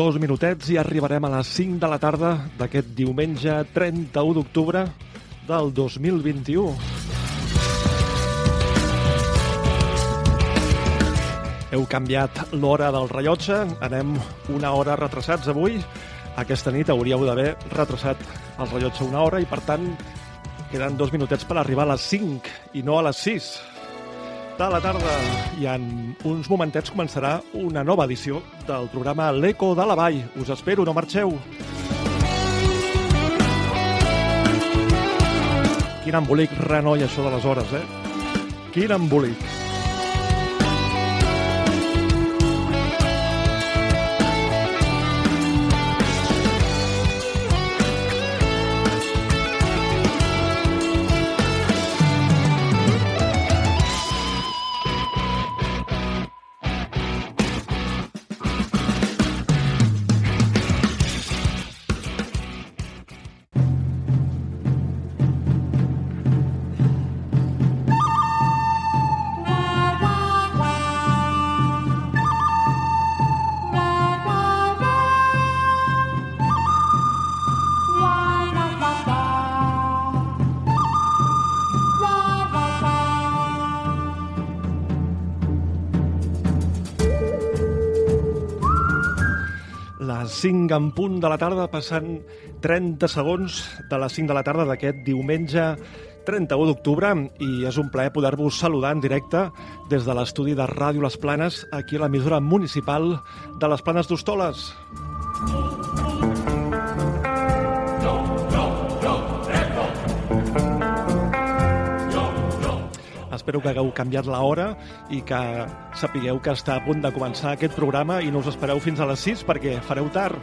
dos minutets i arribarem a les 5 de la tarda d'aquest diumenge 31 d'octubre del 2021. Heu canviat l'hora del rellotge, anem una hora retrasats avui. Aquesta nit hauríeu d'haver retrasat el rellotge una hora i, per tant, queden dos minutets per arribar a les 5 i no a les 6 de la tarda. I en uns momentets començarà una nova edició del programa L'Eco de la Vall. Us espero, no marxeu. Quin embolic renoi això de les hores, eh? Quin embolic. 5 en punt de la tarda, passant 30 segons de les 5 de la tarda d'aquest diumenge 31 d'octubre i és un plaer poder-vos saludar en directe des de l'estudi de Ràdio Les Planes, aquí a l'emissora municipal de les Planes d'Hostoles. Espero que hagueu canviat l'hora i que sapigueu que està a punt de començar aquest programa i no us espereu fins a les 6 perquè fareu tard.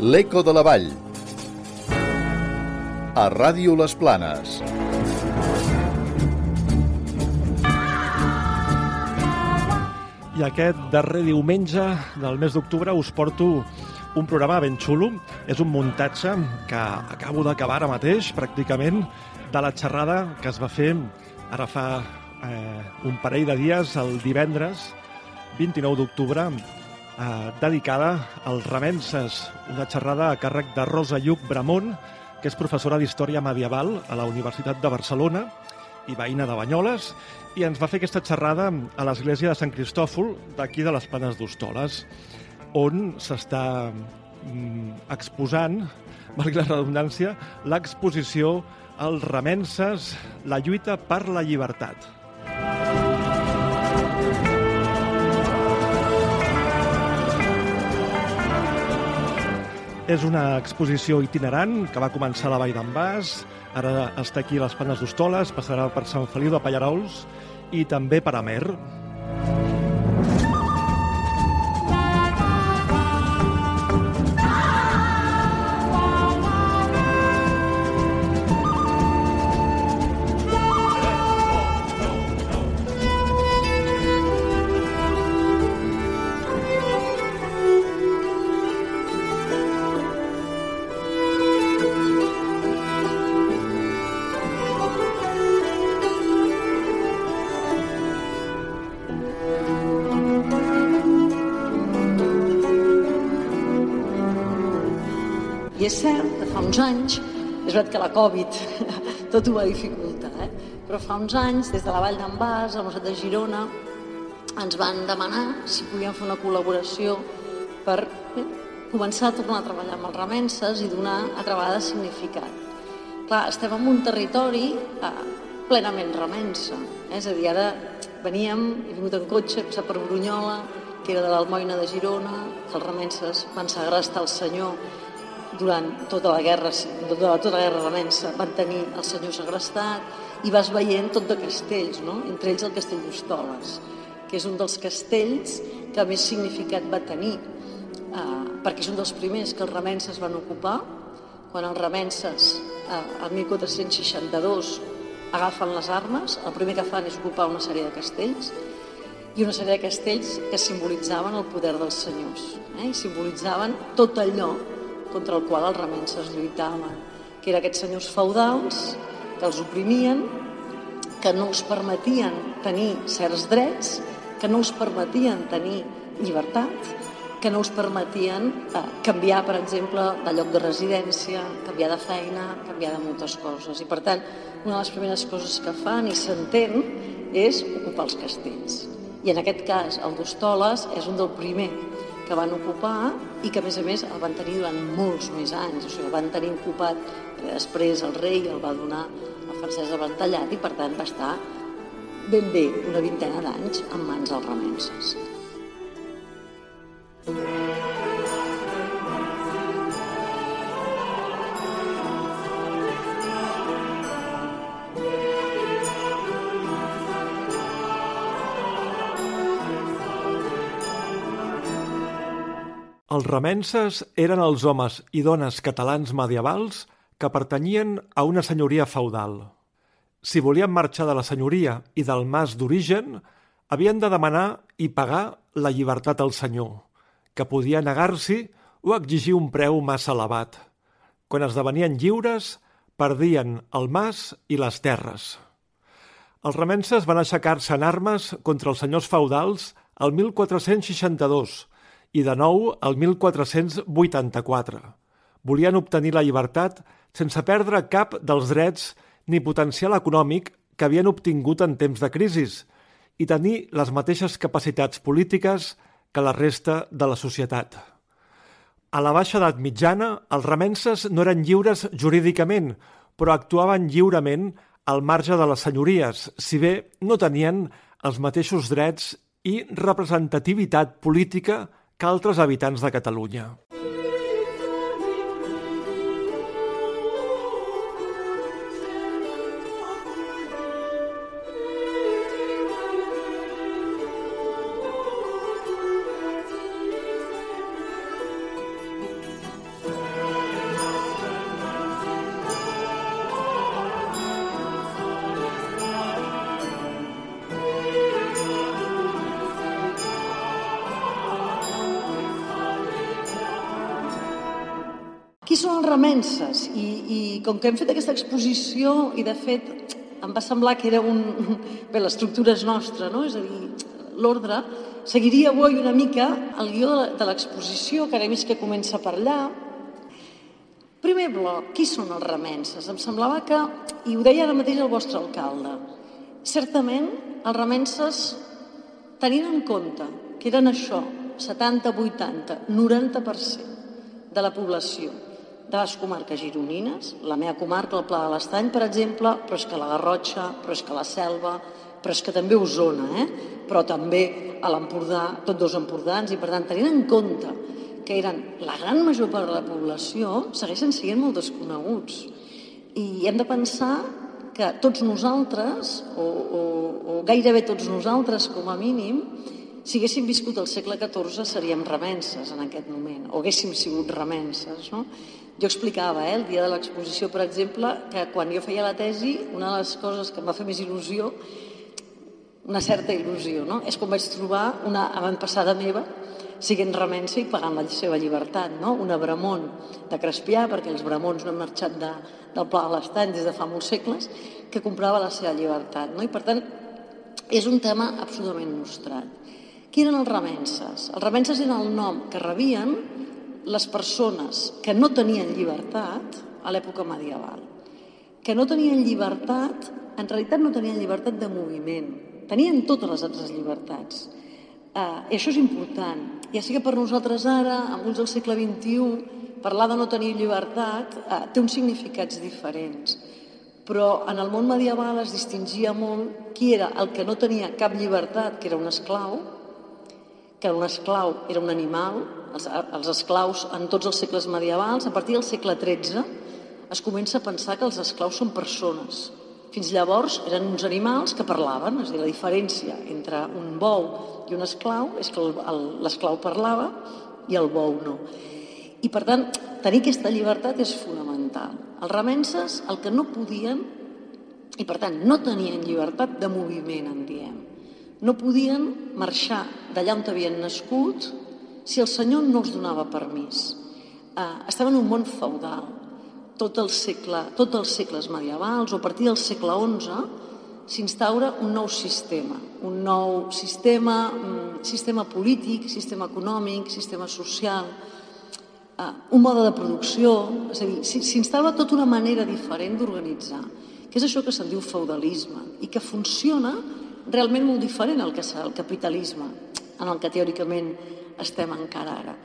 L'Eco de la Vall. A Ràdio Les Planes. I aquest darrer diumenge del mes d'octubre us porto un programa ben xulo. És un muntatge que acabo d'acabar ara mateix, pràcticament, de la xerrada que es va fer ara fa eh, un parell de dies, el divendres 29 d'octubre, eh, dedicada als remenses, una xerrada a càrrec de Rosa Lluc Bramont, que és professora d'Història Medieval a la Universitat de Barcelona i veïna de Banyoles, i ens va fer aquesta xerrada a l'església de Sant Cristòfol, d'aquí de les Planes d'Hostoles, on s'està mm, exposant, valgui la redundància, l'exposició Els remenses, la lluita per la llibertat. És una exposició itinerant que va començar a la Vall d'en Bas, ara està aquí a les Planes d'Hostoles, passarà per Sant Feliu de Pallarols i també per Amer. És cert que fa uns anys, és veritat que la Covid tot ho va dificultar, eh? però fa uns anys, des de la Vall d'en Bas, a la Universitat de Girona, ens van demanar si podíem fer una col·laboració per començar a tornar a treballar amb els remenses i donar altra vegada significat. Clar, estem en un territori eh, plenament remensa, eh? és a dir, ara veníem, he vingut en cotxe, he passat per Brunyola, que era de l'Almoina de Girona, que els remenses van segrestar el senyor durant tota la guerra, tota, tota la guerra remensa, van tenir el senyor segrestat i vas veient tot de castells, no? entre ells el castell d'Hostoles, que és un dels castells que més significat va tenir, eh, perquè és un dels primers que els remenses van ocupar, quan els remenses, eh, el 1462, agafen les armes, el primer que fan és ocupar una sèrie de castells, i una sèrie de castells que simbolitzaven el poder dels senyors, eh? i simbolitzaven tot allò contra el qual els remenses lluitaven, que eren aquests senyors feudals que els oprimien, que no els permetien tenir certs drets, que no els permetien tenir llibertat, que no us permetien eh, canviar, per exemple, de lloc de residència, canviar de feina, canviar de moltes coses. I, per tant, una de les primeres coses que fan i s'entén és ocupar els castells. I en aquest cas, el d'Hostoles és un del primer que van ocupar i que, a més a més, el van tenir durant molts més anys. O sigui, el van tenir ocupat, perquè després el rei el va donar a Francesc Avantallat i, per tant, va estar ben bé una vintena d'anys en mans dels remenses. Els remenses eren els homes i dones catalans medievals que pertanyien a una senyoria feudal. Si volien marxar de la senyoria i del mas d'origen, havien de demanar i pagar la llibertat al senyor, que podia negar-s'hi o exigir un preu massa elevat. Quan esdevenien lliures, perdien el mas i les terres. Els remenses van aixecar-se en armes contra els senyors feudals el 1462 i de nou el 1484. Volien obtenir la llibertat sense perdre cap dels drets ni potencial econòmic que havien obtingut en temps de crisis i tenir les mateixes capacitats polítiques que la resta de la societat. A la baixa edat mitjana, els remenses no eren lliures jurídicament, però actuaven lliurement al marge de les senyories, si bé no tenien els mateixos drets i representativitat política que altres habitants de Catalunya. Remenses? I, I com que hem fet aquesta exposició i de fet em va semblar que era un... Bé, l'estructura és nostra, no? És a dir, l'ordre, seguiria avui una mica el guió de l'exposició, que ara que comença per allà. Primer bloc, qui són els remenses? Em semblava que, i ho deia ara mateix el vostre alcalde, certament els remenses tenint en compte que eren això, 70, 80, 90% de la població de les comarques gironines, la meva comarca, el Pla de l'Estany, per exemple, però és que la Garrotxa, però és que la Selva, però és que també Osona, eh? però també a l'Empordà, tots dos empordans, i per tant, tenint en compte que eren la gran major part de la població, segueixen sent molt desconeguts. I hem de pensar que tots nosaltres, o, o, o gairebé tots nosaltres com a mínim, si haguéssim viscut el segle XIV seríem remenses en aquest moment, o haguéssim sigut remenses. No? Jo explicava, eh, el dia de l'exposició, per exemple, que quan jo feia la tesi, una de les coses que em va fer més il·lusió, una certa il·lusió, no? és com vaig trobar una avantpassada meva siguent remensa i pagant la seva llibertat, no? una Bramont de Crespià, perquè els Bramons no han marxat de, del Pla de l'Estany des de fa molts segles, que comprava la seva llibertat. No? I per tant, és un tema absolutament nostrat. Qui eren els remenses? Els remenses eren el nom que rebien les persones que no tenien llibertat a l'època medieval, que no tenien llibertat, en realitat no tenien llibertat de moviment, tenien totes les altres llibertats. Uh, I això és important. Ja sigui que per nosaltres ara, amb uns del segle XXI, parlar de no tenir llibertat uh, té uns significats diferents. Però en el món medieval es distingia molt qui era el que no tenia cap llibertat, que era un esclau, que un esclau era un animal, els, els esclaus en tots els segles medievals, a partir del segle XIII es comença a pensar que els esclaus són persones. Fins llavors eren uns animals que parlaven, és a dir, la diferència entre un bou i un esclau és que l'esclau parlava i el bou no. I per tant, tenir aquesta llibertat és fonamental. Els remenses el que no podien, i per tant no tenien llibertat de moviment, en diem. No podien marxar d'allà on havien nascut si el senyor no els donava permís. eh, estem en un món feudal. Tot el segle, tots els segles medievals, o a partir del segle XI, s'instaura un nou sistema, un nou sistema, mm, sistema polític, sistema econòmic, sistema social, eh, un mode de producció, és a dir, s'instaura tota una manera diferent d'organitzar, que és això que se'n diu feudalisme, i que funciona realment molt diferent al que serà el capitalisme, en el que teòricament estem encara ara.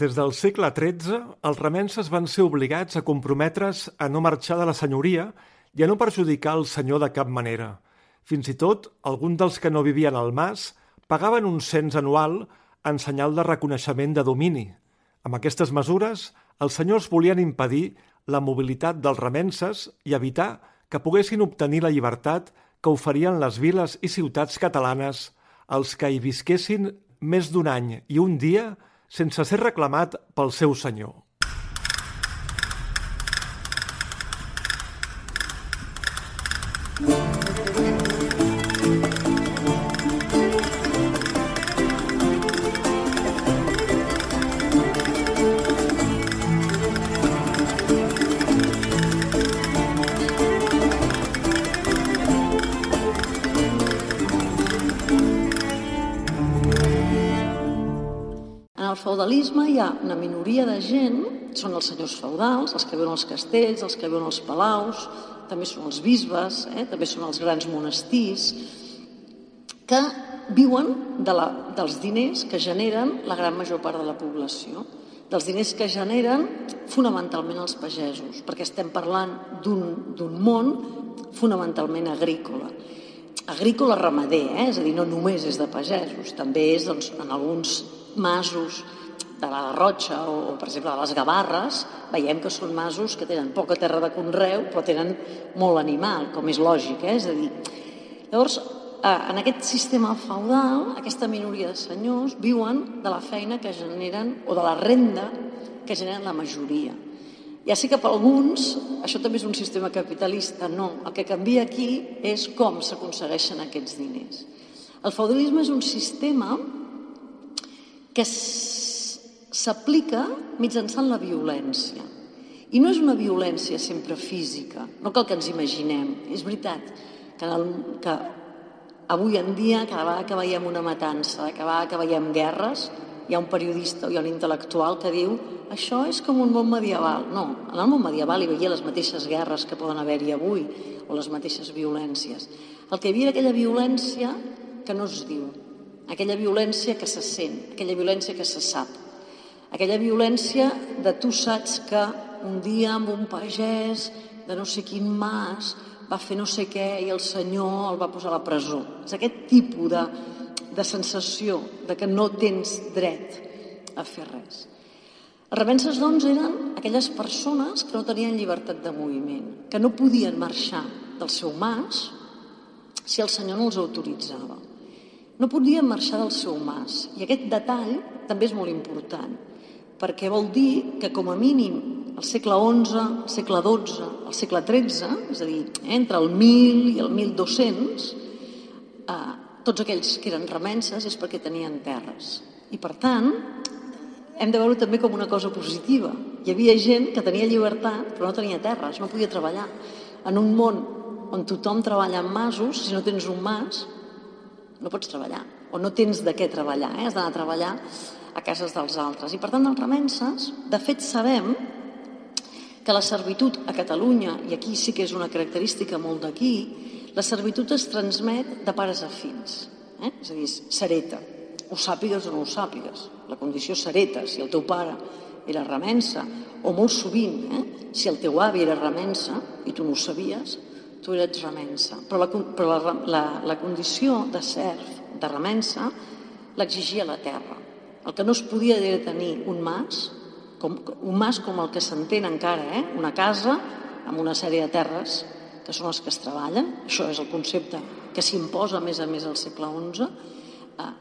Des del segle XIII, els remenses van ser obligats a comprometre's a no marxar de la senyoria i a no perjudicar el senyor de cap manera. Fins i tot, alguns dels que no vivien al mas pagaven un cens anual en senyal de reconeixement de domini. Amb aquestes mesures, els senyors volien impedir la mobilitat dels remenses i evitar que poguessin obtenir la llibertat que oferien les viles i ciutats catalanes als que hi visquessin més d'un any i un dia sense ser reclamat pel seu senyor. Feudalisme hi ha una minoria de gent, són els senyors feudals, els que viuen als castells, els que viuen als palaus, també són els bisbes, eh? també són els grans monestirs, que viuen de la, dels diners que generen la gran major part de la població, dels diners que generen fonamentalment els pagesos, perquè estem parlant d'un món fonamentalment agrícola. Agrícola ramader, eh? és a dir, no només és de pagesos, també és doncs, en alguns masos de la Garrotxa o, per exemple, de les Gavarres, veiem que són masos que tenen poca terra de conreu, però tenen molt animal, com és lògic, eh? és a dir... Llavors, eh, en aquest sistema feudal, aquesta minoria de senyors viuen de la feina que generen, o de la renda que generen la majoria. Ja sé que per alguns això també és un sistema capitalista, no. El que canvia aquí és com s'aconsegueixen aquests diners. El feudalisme és un sistema que s'aplica mitjançant la violència. I no és una violència sempre física, no cal que ens imaginem. És veritat que, el, que avui en dia, cada vegada que veiem una matança, cada vegada que veiem guerres, hi ha un periodista o hi ha un intel·lectual que diu això és com un món medieval. No, en el món medieval hi havia les mateixes guerres que poden haver-hi avui, o les mateixes violències. El que hi havia era aquella violència que no es diu, aquella violència que se sent, aquella violència que se sap, aquella violència de tu saps que un dia amb un pagès de no sé quin mas va fer no sé què i el senyor el va posar a la presó. És aquest tipus de, de sensació de que no tens dret a fer res. Els rebenses, doncs, eren aquelles persones que no tenien llibertat de moviment, que no podien marxar del seu mas si el senyor no els autoritzava no podien marxar del seu mas. I aquest detall també és molt important, perquè vol dir que com a mínim al segle XI, al segle XII, al segle XIII, és a dir, entre el 1000 i el 1200, eh, tots aquells que eren remenses és perquè tenien terres. I per tant, hem de veure també com una cosa positiva. Hi havia gent que tenia llibertat però no tenia terres, no podia treballar. En un món on tothom treballa en masos, si no tens un mas, no pots treballar, o no tens de què treballar, eh? has d'anar a treballar a cases dels altres. I per tant, els remenses, de fet, sabem que la servitud a Catalunya, i aquí sí que és una característica molt d'aquí, la servitud es transmet de pares a fills. Eh? És a dir, sereta. Ho sàpigues o no ho sàpigues. La condició sereta, si el teu pare era remensa, o molt sovint, eh? si el teu avi era remensa i tu no ho sabies, tu eres remensa. Però la, però la, la, la condició de serf, de remensa, l'exigia la terra. El que no es podia era tenir un mas, com, un mas com el que s'entén encara, eh? una casa amb una sèrie de terres que són les que es treballen, això és el concepte que s'imposa a més a més al segle XI, eh,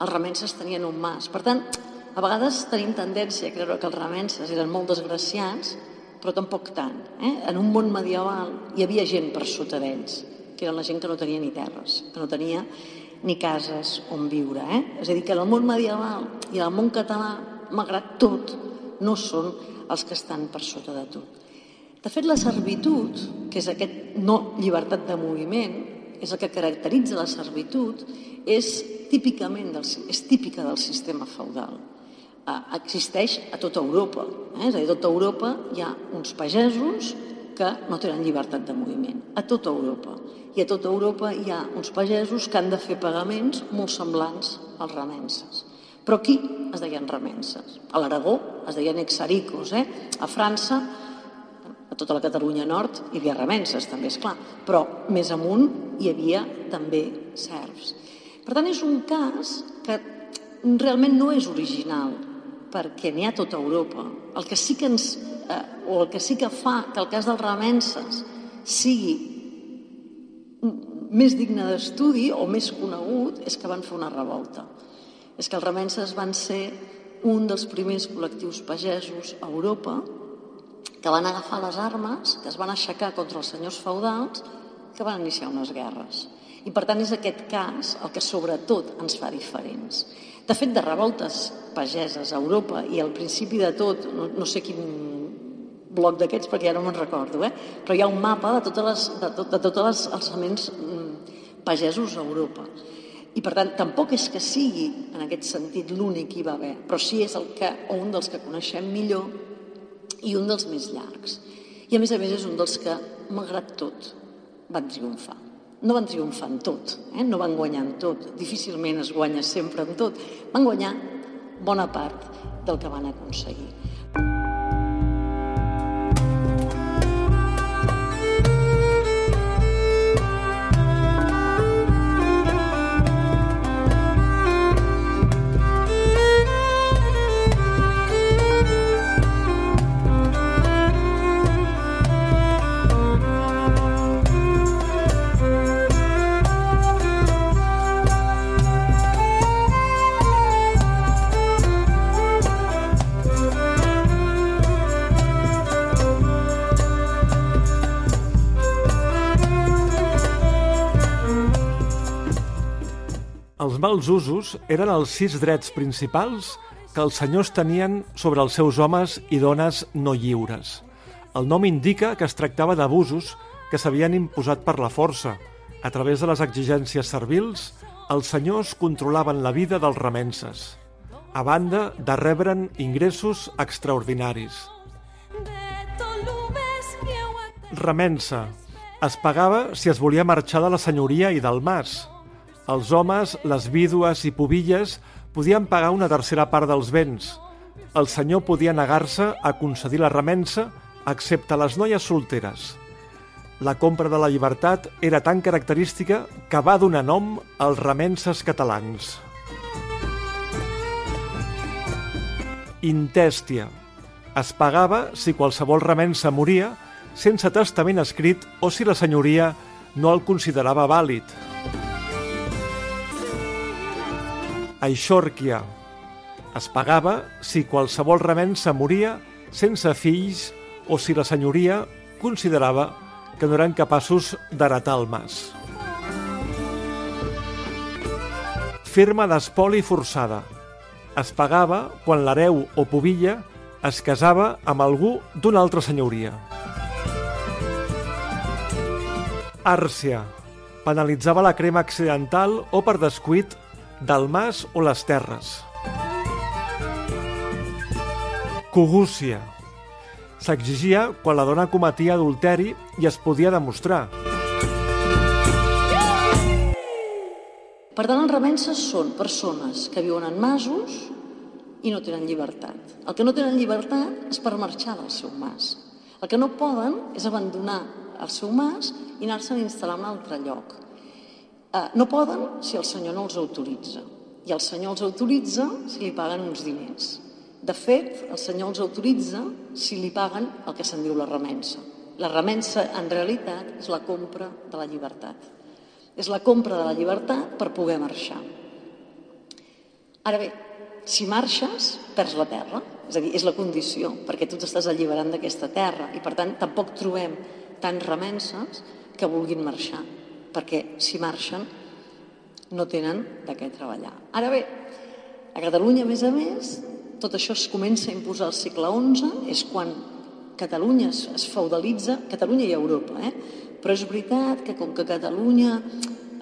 els remenses tenien un mas. Per tant, a vegades tenim tendència a creure que els remenses eren molt desgraciats, però tampoc tant. Eh? En un món medieval hi havia gent per sota d'ells, que eren la gent que no tenia ni terres, que no tenia ni cases on viure. Eh? És a dir, que en el món medieval i en el món català, malgrat tot, no són els que estan per sota de tot. De fet, la servitud, que és aquest no llibertat de moviment, és el que caracteritza la servitud, és típicament del, és típica del sistema feudal. Existeix a tota Europa. Eh? És a dir, a tota Europa hi ha uns pagesos que no tenen llibertat de moviment. A tota Europa. I a tota Europa hi ha uns pagesos que han de fer pagaments molt semblants als remenses. Però aquí es deien remenses. A l'Aragó es deien exaricos. Eh? A França, a tota la Catalunya Nord, hi havia remenses, també, és clar. Però més amunt hi havia també serfs. Per tant, és un cas que realment no és original, perquè n'hi ha tota Europa. El que sí que ens, eh, o el que sí que fa que el cas dels remenses sigui més digne d'estudi o més conegut és que van fer una revolta. És que els remenses van ser un dels primers col·lectius pagesos a Europa que van agafar les armes, que es van aixecar contra els senyors feudals, que van iniciar unes guerres. I per tant és aquest cas el que sobretot ens fa diferents. De fet, de revoltes pageses a Europa i al principi de tot, no, no sé quin bloc d'aquests perquè ja no me'n recordo, eh? però hi ha un mapa de totes les, de, tot, de totes les alçaments mm, pagesos a Europa. I per tant, tampoc és que sigui en aquest sentit l'únic hi va haver, però sí és el que, o un dels que coneixem millor i un dels més llargs. I a més a més és un dels que, malgrat tot, van triomfar no van triomfar en tot, eh? no van guanyar en tot, difícilment es guanya sempre en tot, van guanyar bona part del que van aconseguir. Els mals usos eren els sis drets principals que els senyors tenien sobre els seus homes i dones no lliures. El nom indica que es tractava d'abusos que s'havien imposat per la força. A través de les exigències servils, els senyors controlaven la vida dels remenses, a banda de rebre'n ingressos extraordinaris. Remensa. Es pagava si es volia marxar de la senyoria i del mas, els homes, les vídues i pobilles podien pagar una tercera part dels béns. El senyor podia negar-se a concedir la remensa excepte les noies solteres. La compra de la llibertat era tan característica que va donar nom als remenses catalans. Intèstia. Es pagava si qualsevol remensa moria sense testament escrit o si la senyoria no el considerava vàlid. Aixòrquia. Es pagava si qualsevol remensa moria sense fills o si la senyoria considerava que no eren capaços d'heretar el mas. Firma d'espoli forçada. Es pagava quan l'hereu o pobilla es casava amb algú d'una altra senyoria. Àrcia. Penalitzava la crema accidental o per descuit del mas o les terres. Cogúcia. S'exigia quan la dona cometia adulteri i es podia demostrar. Per tant, els remenses són persones que viuen en masos i no tenen llibertat. El que no tenen llibertat és per marxar del seu mas. El que no poden és abandonar el seu mas i anar-se'n a instal·lar en un altre lloc. Eh, no poden si el senyor no els autoritza. I el senyor els autoritza si li paguen uns diners. De fet, el senyor els autoritza si li paguen el que se'n diu la remensa. La remensa, en realitat, és la compra de la llibertat. És la compra de la llibertat per poder marxar. Ara bé, si marxes, perds la terra. És a dir, és la condició, perquè tu t'estàs alliberant d'aquesta terra i, per tant, tampoc trobem tants remenses que vulguin marxar, perquè si marxen no tenen de què treballar. Ara bé, a Catalunya, a més a més, tot això es comença a imposar al segle XI, és quan Catalunya es, es feudalitza, Catalunya i Europa, eh? però és veritat que com que Catalunya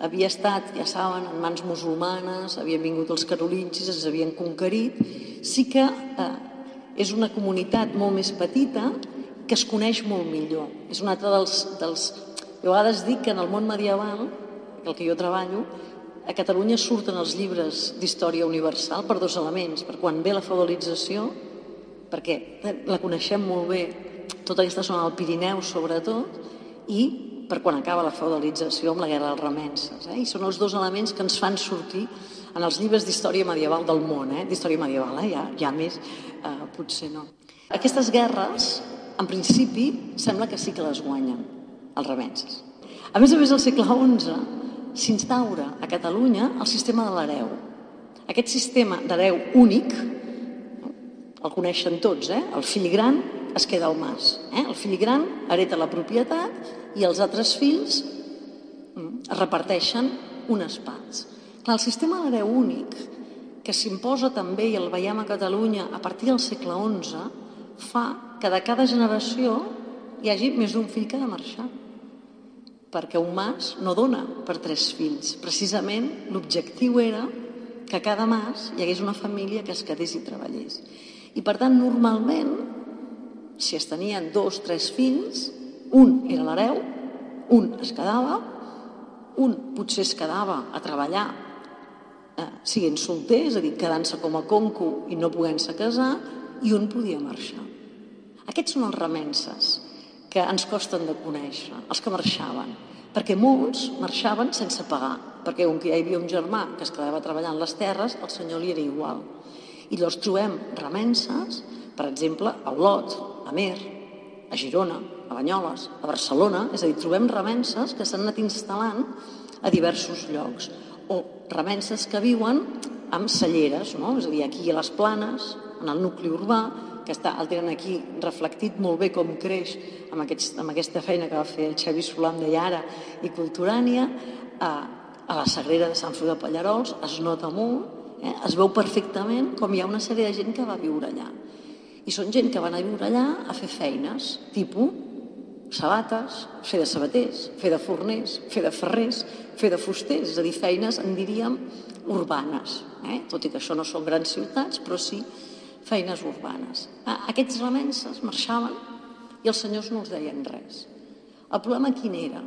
havia estat, ja saben, en mans musulmanes, havien vingut els carolingis, es havien conquerit, sí que eh, és una comunitat molt més petita que es coneix molt millor. És un altre dels... dels... Jo a vegades dic que en el món medieval, el que jo treballo, a Catalunya surten els llibres d'història universal per dos elements. Per quan ve la feudalització, perquè la coneixem molt bé, tota aquesta zona del Pirineu sobretot, i per quan acaba la feudalització amb la guerra dels remenses. Eh? I són els dos elements que ens fan sortir en els llibres d'història medieval del món, eh? d'història medieval, eh? ja, ja més, eh, potser no. Aquestes guerres, en principi, sembla que sí que les guanyen els remenses. A més a més, al segle XI s'instaura a Catalunya el sistema de l'hereu. Aquest sistema d'hereu únic, el coneixen tots, eh? el fill gran es queda al mas. Eh? El fill gran hereta la propietat i els altres fills mm, es reparteixen unes parts. Clar, el sistema de l'hereu únic, que s'imposa també, i el veiem a Catalunya a partir del segle XI, fa que de cada generació hi hagi més d'un fill que ha de marxar. Perquè un mas no dona per tres fills. Precisament l'objectiu era que cada mas hi hagués una família que es quedés i treballés. I per tant, normalment, si es tenien dos, tres fills, un era l'hereu, un es quedava, un potser es quedava a treballar eh, siguent solter, és a dir, quedant-se com a conco i no podent-se casar, i un podia marxar. Aquests són els remenses que ens costen de conèixer, els que marxaven, perquè molts marxaven sense pagar, perquè com que hi havia un germà que es quedava treballant les terres, el senyor li era igual. I llavors trobem remenses, per exemple, a Olot, a Mer, a Girona, a Banyoles, a Barcelona, és a dir, trobem remenses que s'han anat instal·lant a diversos llocs, o remenses que viuen amb celleres, no? és a dir, aquí a les planes, en el nucli urbà, que està, el tenen aquí reflectit molt bé com creix amb, aquests, amb aquesta feina que va fer el Xavi Solam de Llara i Culturània, a, a la Sagrera de Sant Feliu de Pallarols es nota molt, eh? es veu perfectament com hi ha una sèrie de gent que va viure allà. I són gent que van a viure allà a fer feines, tipus sabates, fer de sabaters, fer de forners, fer de ferrers, fer de fusters, és a dir, feines, en diríem, urbanes. Eh? Tot i que això no són grans ciutats, però sí feines urbanes. Aquests remenses marxaven i els senyors no els deien res. El problema quin era?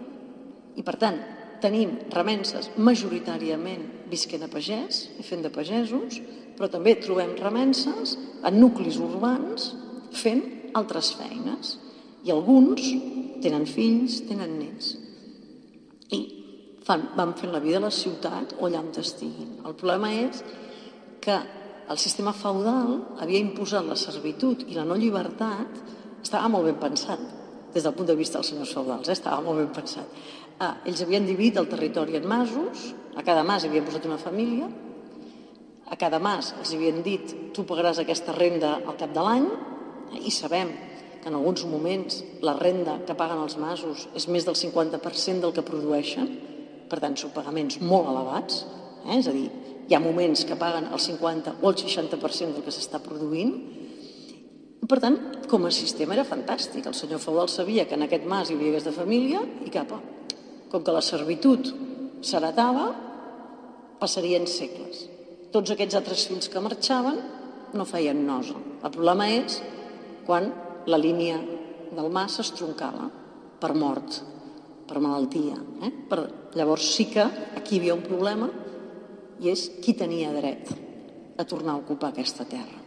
I per tant, tenim remenses majoritàriament visquent a pagès i fent de pagesos, però també trobem remenses en nuclis urbans fent altres feines. I alguns tenen fills, tenen nets. I fan, van fent la vida a la ciutat o allà on estiguin. El problema és que el sistema feudal havia imposat la servitud i la no llibertat, estava molt ben pensat des del punt de vista dels senyors feudals, eh? estava molt ben pensat. Ah, ells havien dividit el territori en masos, a cada mas havien posat una família, a cada mas els havien dit tu pagaràs aquesta renda al cap de l'any, i sabem que en alguns moments la renda que paguen els masos és més del 50% del que produeixen, per tant són pagaments molt elevats, eh? és a dir, hi ha moments que paguen el 50 o el 60% del que s'està produint, per tant, com a sistema era fantàstic. El senyor feudal sabia que en aquest mas hi havia de família i capa. Com que la servitud s'heretava, passarien segles. Tots aquests altres fills que marxaven no feien nosa. El problema és quan la línia del mas s'estroncava per mort, per malaltia. Eh? Per... Llavors sí que aquí hi havia un problema i és qui tenia dret a tornar a ocupar aquesta terra.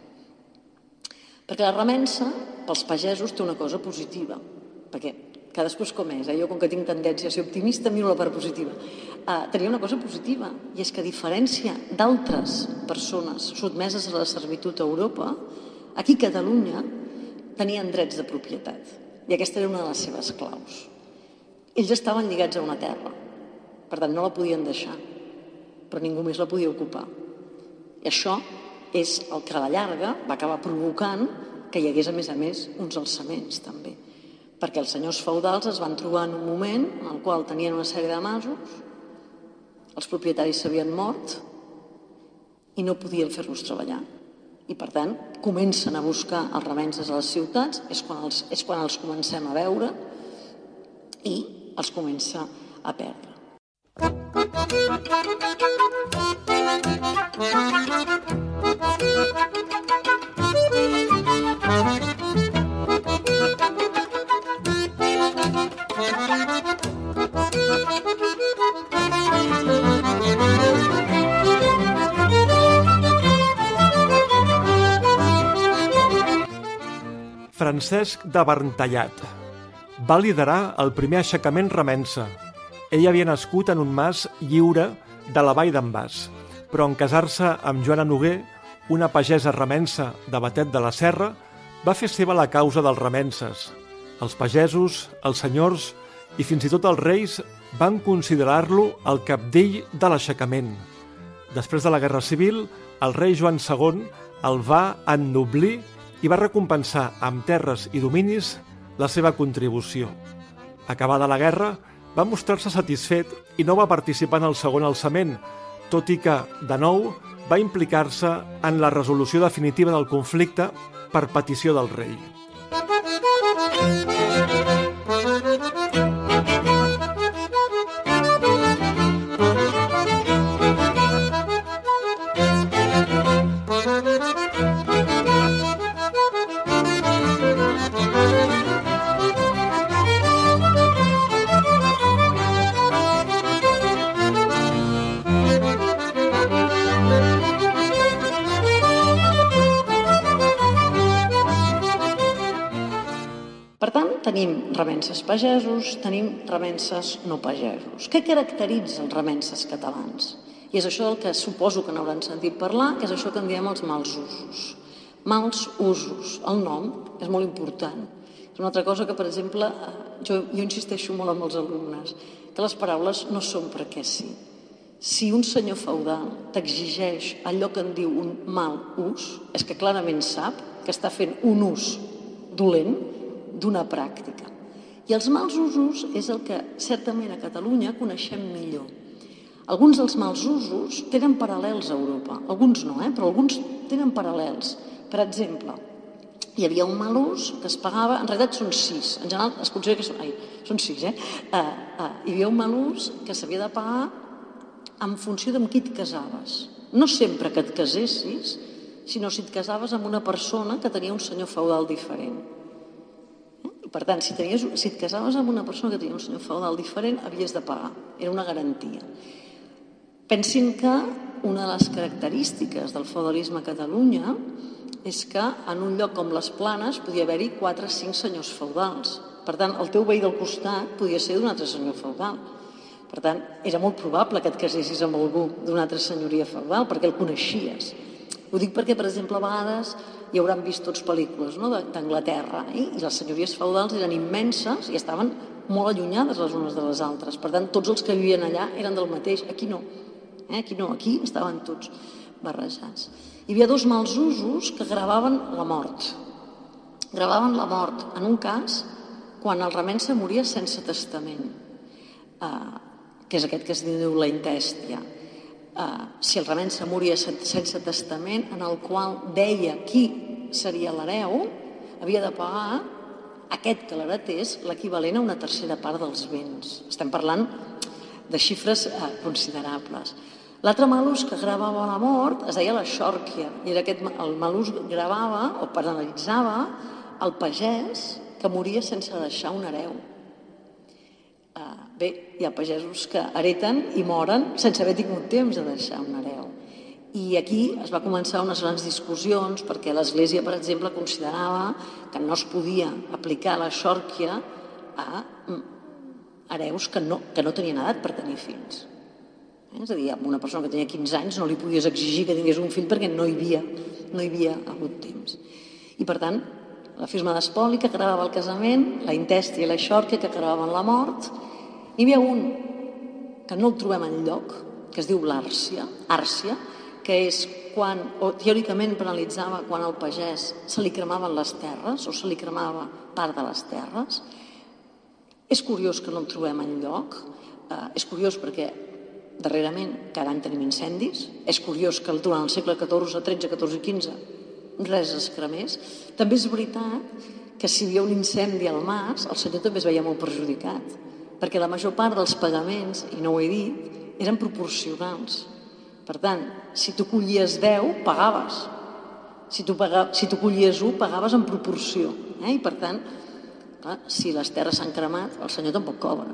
Perquè la remensa, pels pagesos, té una cosa positiva, perquè cadascú és com és, eh? jo com que tinc tendència a ser optimista miro la part positiva. Uh, tenia una cosa positiva, i és que a diferència d'altres persones sotmeses a la servitud a Europa, aquí a Catalunya tenien drets de propietat. I aquesta era una de les seves claus. Ells estaven lligats a una terra. Per tant, no la podien deixar, però ningú més la podia ocupar. I això és el que a la llarga va acabar provocant que hi hagués, a més a més, uns alçaments també. Perquè els senyors feudals es van trobar en un moment en el qual tenien una sèrie de masos, els propietaris s'havien mort i no podien fer-los treballar. I, per tant, comencen a buscar els remenses a les ciutats, és quan els, és quan els comencem a veure i els comença a perdre. Francesc de Verntallat va liderar el primer aixecament remensa. Ell havia nascut en un mas lliure de la vall d'en Bas, però en casar-se amb Joana Noguer, una pagesa remensa de Batet de la Serra, va fer seva la causa dels remenses. Els pagesos, els senyors i fins i tot els reis van considerar-lo el capdell de l'aixecament. Després de la Guerra Civil, el rei Joan II el va ennoblir i va recompensar amb terres i dominis la seva contribució. Acabada la guerra, va mostrar-se satisfet i no va participar en el segon alçament, tot i que, de nou, va implicar-se en la resolució definitiva del conflicte per petició del rei. Per remenses pagesos, tenim remenses no pagesos. Què caracteritza els remenses catalans? I és això del que suposo que n'hauran sentit parlar, que és això que en diem els mals usos. Mals usos. El nom és molt important. És una altra cosa que, per exemple, jo, jo insisteixo molt amb els alumnes, que les paraules no són perquè sí. Si un senyor feudal t'exigeix allò que en diu un mal ús, és que clarament sap que està fent un ús dolent d'una pràctica. I els mals usos és el que certament a Catalunya coneixem millor. Alguns dels mals usos tenen paral·lels a Europa, alguns no, eh? però alguns tenen paral·lels. Per exemple, hi havia un mal ús que es pagava, en realitat són sis, en general es considera que són, ai, són sis, eh? Uh, uh, hi havia un mal ús que s'havia de pagar en funció d'amb qui et casaves. No sempre que et casessis, sinó si et casaves amb una persona que tenia un senyor feudal diferent. Per tant, si, tenies, si et casaves amb una persona que tenia un senyor feudal diferent, havies de pagar. Era una garantia. Pensin que una de les característiques del feudalisme a Catalunya és que en un lloc com les Planes podia haver-hi 4 o 5 senyors feudals. Per tant, el teu veí del costat podia ser d'un altre senyor feudal. Per tant, era molt probable que et casessis amb algú d'una altra senyoria feudal perquè el coneixies. Ho dic perquè, per exemple, a vegades hi hauran vist tots pel·lícules no? d'Anglaterra eh? i les senyories feudals eren immenses i estaven molt allunyades les unes de les altres. Per tant, tots els que vivien allà eren del mateix. Aquí no. Eh? Aquí no, aquí estaven tots barrejats. Hi havia dos mals usos que gravaven la mort. Gravaven la mort, en un cas, quan el remensa moria sense testament, eh, que és aquest que es diu la intèstia. Uh, si el remensa moria sense testament, en el qual deia qui seria l'hereu, havia de pagar aquest que l'heretés l'equivalent a una tercera part dels béns. Estem parlant de xifres uh, considerables. L'altre malús que gravava la mort es deia la xòrquia, i era aquest, el malús gravava o penalitzava el pagès que moria sense deixar un hereu. Uh, bé, hi ha pagesos que hereten i moren sense haver tingut temps de deixar un hereu. I aquí es va començar unes grans discussions perquè l'Església, per exemple, considerava que no es podia aplicar la xòrquia a hereus que no, que no tenien edat per tenir fills. Eh? És a dir, a una persona que tenia 15 anys no li podies exigir que tingués un fill perquè no hi havia, no hi havia hagut temps. I per tant, la firma d'espoli que gravava el casament, la intèstia i la xòrquia que gravaven la mort, hi havia un que no el trobem en lloc, que es diu l'àrcia, àrcia, que és quan, o teòricament penalitzava quan al pagès se li cremaven les terres o se li cremava part de les terres. És curiós que no el trobem en lloc, eh, és curiós perquè darrerament cada any tenim incendis, és curiós que durant el segle XIV, XIII, XIV i XV res es cremés. També és veritat que si hi havia un incendi al mas, el senyor també es veia molt perjudicat, perquè la major part dels pagaments, i no ho he dit, eren proporcionals. Per tant, si tu collies 10, pagaves. Si tu, pagaves, si tu collies 1, pagaves en proporció. Eh? I per tant, clar, si les terres s'han cremat, el senyor tampoc cobra.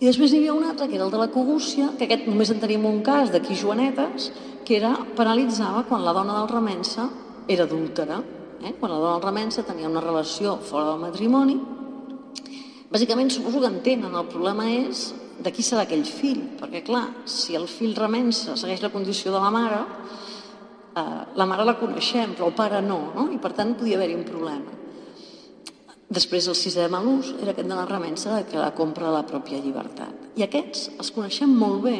I després hi havia un altre, que era el de la cogúcia, que aquest només en tenim un cas d'aquí Joanetes, que era, penalitzava quan la dona del remensa era adúltera. Eh? Quan la dona del remensa tenia una relació fora del matrimoni. Bàsicament, suposo que entenen. El problema és de qui serà aquell fill? Perquè, clar, si el fill remensa segueix la condició de la mare, eh, la mare la coneixem, però el pare no, no? i per tant podia haver-hi un problema. Després el sisè malús era aquest de la remensa que la compra de la pròpia llibertat. I aquests els coneixem molt bé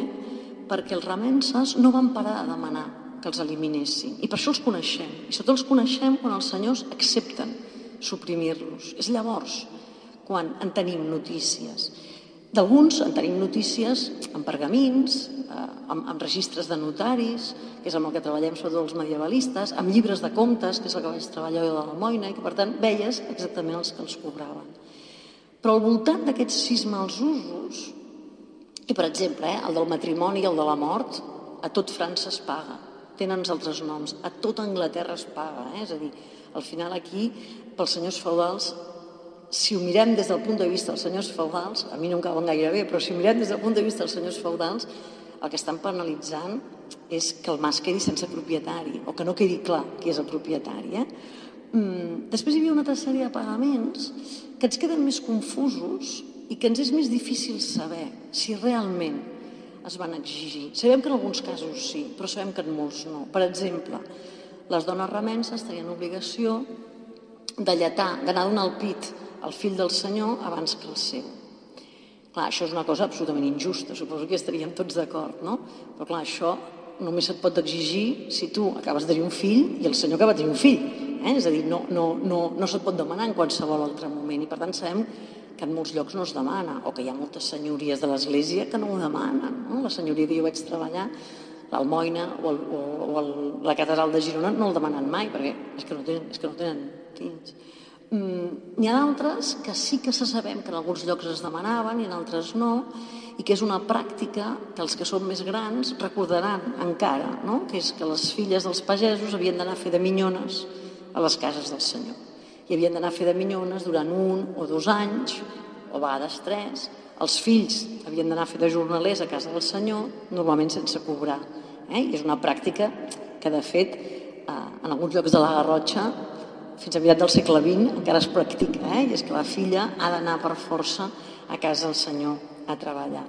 perquè els remenses no van parar de demanar que els eliminessin. I per això els coneixem. I sobretot els coneixem quan els senyors accepten suprimir-los. És llavors quan en tenim notícies. D'alguns en tenim notícies en pergamins, eh, amb, amb registres de notaris, que és amb el que treballem sobretot els medievalistes, amb llibres de comptes, que és el que vaig treballar jo de la Moina, i que per tant veies exactament els que els cobraven. Però al voltant d'aquests sis mals usos, i per exemple, eh, el del matrimoni i el de la mort, a tot França es paga, tenen els altres noms, a tota Anglaterra es paga, eh? és a dir, al final aquí, pels senyors feudals, si ho mirem des del punt de vista dels senyors feudals, a mi no em cauen gaire bé, però si ho mirem des del punt de vista dels senyors feudals, el que estan penalitzant és que el mas quedi sense propietari, o que no quedi clar qui és el propietari. Eh? Mm, després hi havia una altra sèrie de pagaments que ens queden més confusos i que ens és més difícil saber si realment es van exigir. Sabem que en alguns casos sí, però sabem que en molts no. Per exemple, les dones remenses tenien obligació de lletar, d'anar a donar el pit el fill del Senyor abans que el seu. Clar, això és una cosa absolutament injusta, suposo que estaríem tots d'acord, no? Però clar, això només et pot exigir si tu acabes de tenir un fill i el senyor acaba de tenir un fill. Eh? És a dir, no, no, no, no se't pot demanar en qualsevol altre moment i per tant sabem que en molts llocs no es demana o que hi ha moltes senyories de l'Església que no ho demanen. No? La senyoria que jo vaig treballar, l'Almoina o, el, o, o el, la catedral de Girona no el demanen mai perquè és que no tenen, és que no tenen fills. Mm, N'hi ha d'altres que sí que se sabem que en alguns llocs es demanaven i en altres no, i que és una pràctica que els que són més grans recordaran encara, no? que és que les filles dels pagesos havien d'anar a fer de minyones a les cases del senyor. I havien d'anar a fer de minyones durant un o dos anys, o a vegades tres. Els fills havien d'anar a fer de jornalers a casa del senyor, normalment sense cobrar. Eh? I és una pràctica que, de fet, eh, en alguns llocs de la Garrotxa fins a mirat del segle XX encara es practica, eh? i és que la filla ha d'anar per força a casa del senyor a treballar.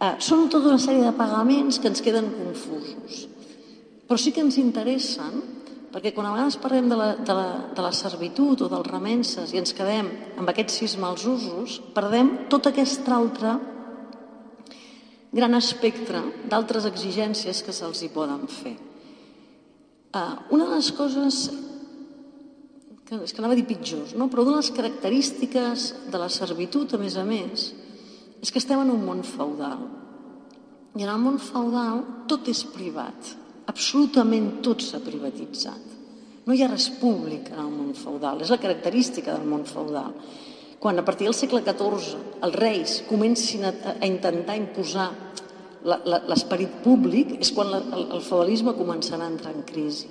Eh, són tota una sèrie de pagaments que ens queden confusos, però sí que ens interessen perquè quan a vegades parlem de la, de la, de la servitud o dels remenses i ens quedem amb aquests sis mals usos, perdem tot aquest altre gran espectre d'altres exigències que se'ls hi poden fer. Uh, una de les coses que, és que anava a dir pitjors, no? però una de les característiques de la servitud, a més a més, és que estem en un món feudal. I en el món feudal tot és privat, absolutament tot s'ha privatitzat. No hi ha res públic en el món feudal, és la característica del món feudal. Quan a partir del segle XIV els reis comencin a, a intentar imposar l'esperit públic, és quan la, el, el feudalisme començarà a entrar en crisi.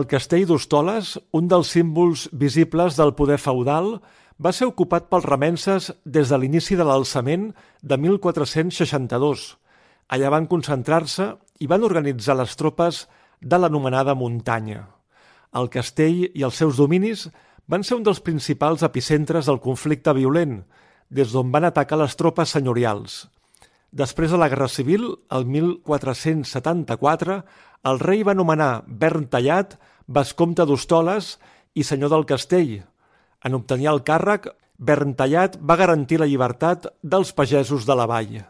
El castell d'Hostoles, un dels símbols visibles del poder feudal, va ser ocupat pels remenses des de l'inici de l'alçament de 1462. Allà van concentrar-se i van organitzar les tropes de l'anomenada muntanya. El castell i els seus dominis van ser un dels principals epicentres del conflicte violent, des d'on van atacar les tropes senyorials. Després de la Guerra Civil, el 1474, el rei va nomenar Bern Tallat vescomte d'Hostoles i senyor del castell. En obtenir el càrrec, Bern Tallat va garantir la llibertat dels pagesos de la vall.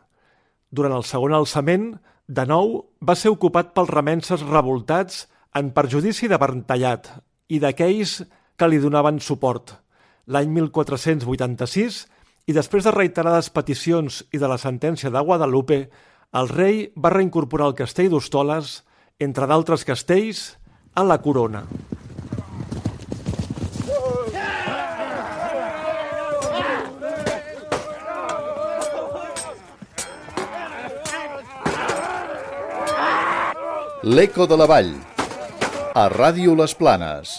Durant el segon alçament, de nou, va ser ocupat pels remenses revoltats en perjudici de Berntallat i d'aquells que li donaven suport. L'any 1486 i després de reiterades peticions i de la sentència de Guadalupe, el rei va reincorporar el castell d'Hostoles, entre d'altres castells, a la corona. L'Eco de la Vall, a Ràdio Les Planes.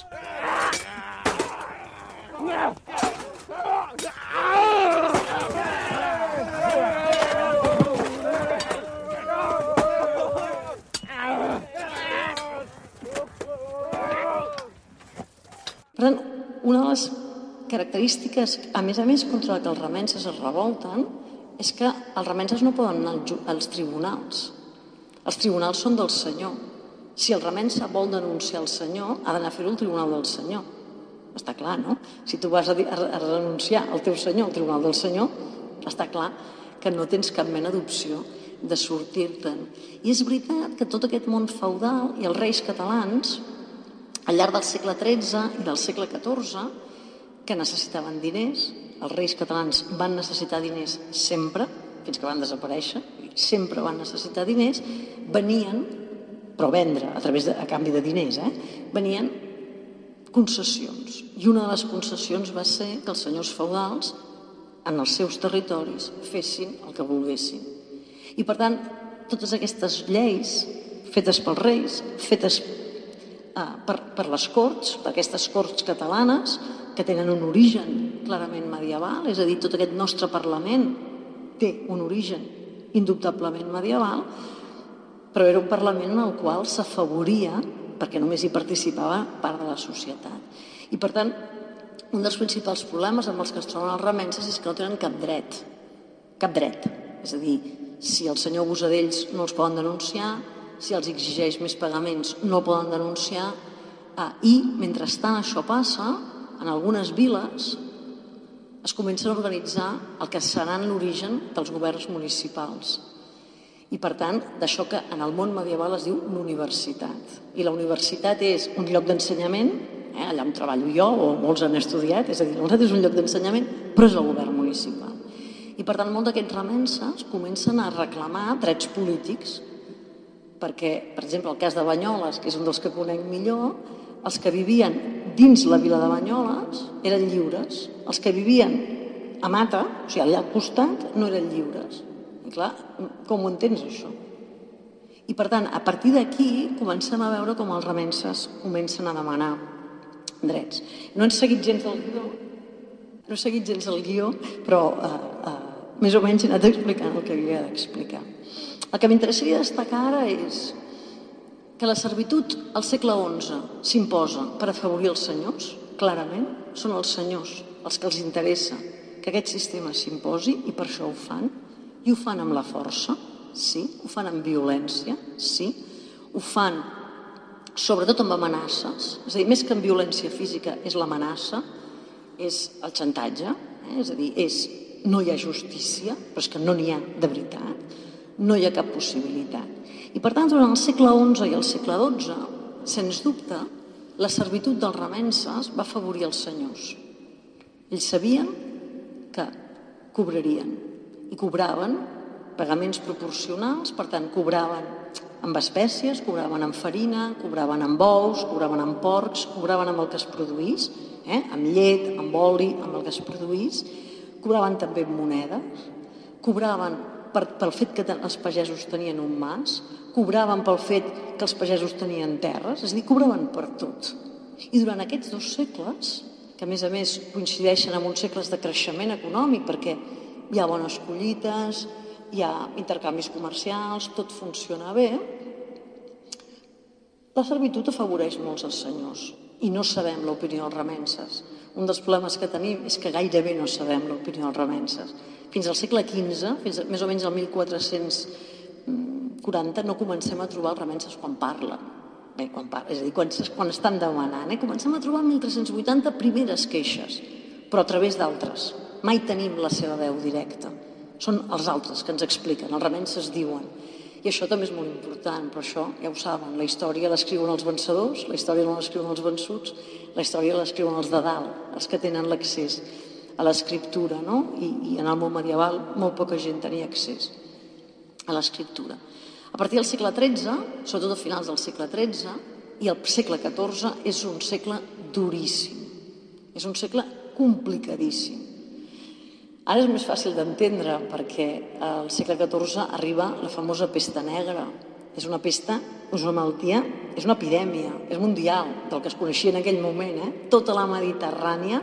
Per tant, una de les característiques, a més a més, contra la que els remenses es revolten, és que els remenses no poden anar als, als tribunals. Els tribunals són del senyor. Si el remensa vol denunciar el senyor, ha d'anar a fer-ho al tribunal del senyor. Està clar, no? Si tu vas a, a, a renunciar al teu senyor al tribunal del senyor, està clar que no tens cap mena d'opció de sortir-te'n. I és veritat que tot aquest món feudal i els reis catalans al llarg del segle XIII i del segle XIV, que necessitaven diners, els reis catalans van necessitar diners sempre, fins que van desaparèixer, sempre van necessitar diners, venien, però vendre a través de, a canvi de diners, eh? venien concessions. I una de les concessions va ser que els senyors feudals en els seus territoris fessin el que volguessin. I per tant, totes aquestes lleis fetes pels reis, fetes per, per les corts, per aquestes corts catalanes, que tenen un origen clarament medieval, és a dir, tot aquest nostre Parlament té un origen indubtablement medieval, però era un Parlament en el qual s'afavoria, perquè només hi participava part de la societat. I per tant, un dels principals problemes amb els que es troben els remenses és que no tenen cap dret, cap dret. És a dir, si el senyor abusa d'ells no els poden denunciar, si els exigeix més pagaments no poden denunciar. Ah, i mentrestant això passa en algunes viles es comencen a organitzar el que seran l'origen dels governs municipals. I per tant d'això que en el món medieval es diu l'universitat. I la universitat és un lloc d'ensenyament eh, allà on treballo jo o molts han estudiat és a dir, la universitat és un lloc d'ensenyament però és el govern municipal. I per tant molts d'aquests remenses comencen a reclamar drets polítics perquè, per exemple, el cas de Banyoles, que és un dels que conec millor, els que vivien dins la vila de Banyoles eren lliures. Els que vivien a Mata, o sigui, allà al costat, no eren lliures. I clar, com ho entens, això? I per tant, a partir d'aquí comencem a veure com els remenses comencen a demanar drets. No han seguit gens del guió, no he seguit gens el guió, però eh, eh, més o menys he anat explicant el que havia d'explicar. El que m'interessaria destacar ara és que la servitud al segle XI s'imposa per afavorir els senyors, clarament, són els senyors els que els interessa que aquest sistema s'imposi i per això ho fan, i ho fan amb la força, sí, ho fan amb violència, sí, ho fan sobretot amb amenaces, és a dir, més que amb violència física és l'amenaça, és el xantatge, eh? és a dir, és no hi ha justícia, però és que no n'hi ha de veritat, no hi ha cap possibilitat. I per tant, durant el segle XI i el segle XII, sens dubte, la servitud dels remenses va afavorir els senyors. Ells sabien que cobrarien i cobraven pagaments proporcionals, per tant, cobraven amb espècies, cobraven amb farina, cobraven amb bous, cobraven amb porcs, cobraven amb el que es produís, eh? amb llet, amb oli, amb el que es produís, cobraven també amb monedes, cobraven per, pel fet que els pagesos tenien un mas, cobraven pel fet que els pagesos tenien terres, és a dir, cobraven per tot. I durant aquests dos segles, que a més a més coincideixen amb uns segles de creixement econòmic, perquè hi ha bones collites, hi ha intercanvis comercials, tot funciona bé, la servitud afavoreix molts els senyors i no sabem l'opinió dels remenses. Un dels problemes que tenim és que gairebé no sabem l'opinió dels remenses. Fins al segle XV, fins a, més o menys al 1440, no comencem a trobar els remenses quan parlen. Bé, quan parlen, és a dir, quan, quan estan demanant. Eh? Comencem a trobar 1380 primeres queixes, però a través d'altres. Mai tenim la seva veu directa. Són els altres que ens expliquen, els remenses diuen. I això també és molt important, però això ja ho saben, la història l'escriuen els vencedors, la història no l'escriuen els vençuts, la història l'escriuen els de dalt, els que tenen l'accés a l'escriptura, no? I, I en el món medieval molt poca gent tenia accés a l'escriptura. A partir del segle XIII, sobretot a finals del segle XIII, i el segle XIV és un segle duríssim. És un segle complicadíssim. Ara és més fàcil d'entendre perquè al segle XIV arriba la famosa pesta negra. És una pesta, és una malaltia, és una epidèmia, és mundial, del que es coneixia en aquell moment. Eh? Tota la Mediterrània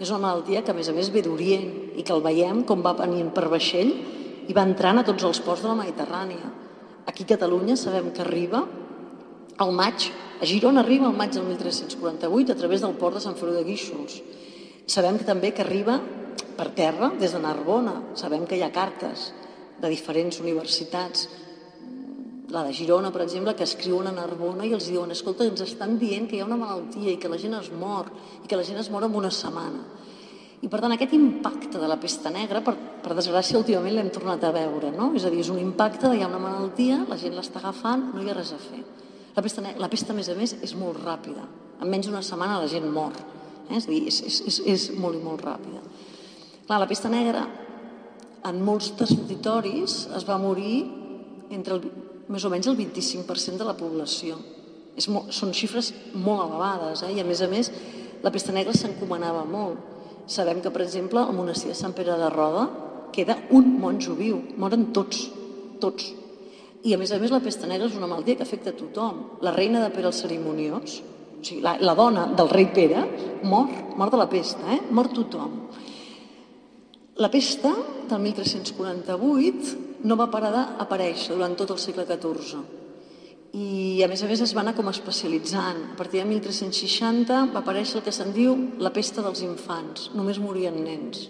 és una malaltia que a més a més ve d'Orient i que el veiem com va venint per vaixell i va entrant a tots els ports de la Mediterrània. Aquí a Catalunya sabem que arriba al maig, a Girona arriba al maig del 1348 a través del port de Sant Feliu de Guíxols. Sabem que també que arriba per terra des de Narbona. Sabem que hi ha cartes de diferents universitats, la de Girona, per exemple, que escriuen a Narbona i els diuen escolta, ens estan dient que hi ha una malaltia i que la gent es mor i que la gent es mor en una setmana. I per tant aquest impacte de la pesta negra, per, per desgràcia últimament l'hem tornat a veure, no? És a dir, és un impacte de hi ha una malaltia, la gent l'està agafant, no hi ha res a fer. La pesta, la pesta, a més a més, és molt ràpida. En menys d'una setmana la gent mor. Eh? És a dir, és, és, és, és molt i molt ràpida. Clar, la pesta negra en molts territoris es va morir entre el, més o menys el 25% de la població. És molt, són xifres molt elevades, eh? i a més a més la pesta negra s'encomanava molt. Sabem que, per exemple, al monestir de Sant Pere de Roda queda un monjo viu, moren tots, tots. I a més a més la pesta negra és una malaltia que afecta a tothom. La reina de Pere el Cerimoniós, o sigui, la, la dona del rei Pere, mor, mor de la pesta, eh? mor tothom. La pesta del 1348 no va parar d'aparèixer durant tot el segle XIV i a més a més es va anar com especialitzant. A partir de 1360 va aparèixer el que se'n diu la pesta dels infants, només morien nens.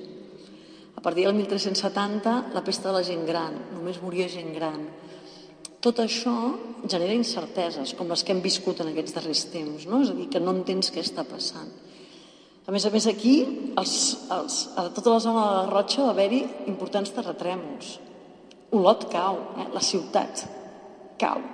A partir del 1370 la pesta de la gent gran, només moria gent gran. Tot això genera incerteses, com les que hem viscut en aquests darrers temps, no? és a dir, que no entens què està passant. A més a més, aquí, els, els, a tota la zona de la Garrotxa va haver-hi importants terratrèmols. Olot cau, eh? la ciutat cau.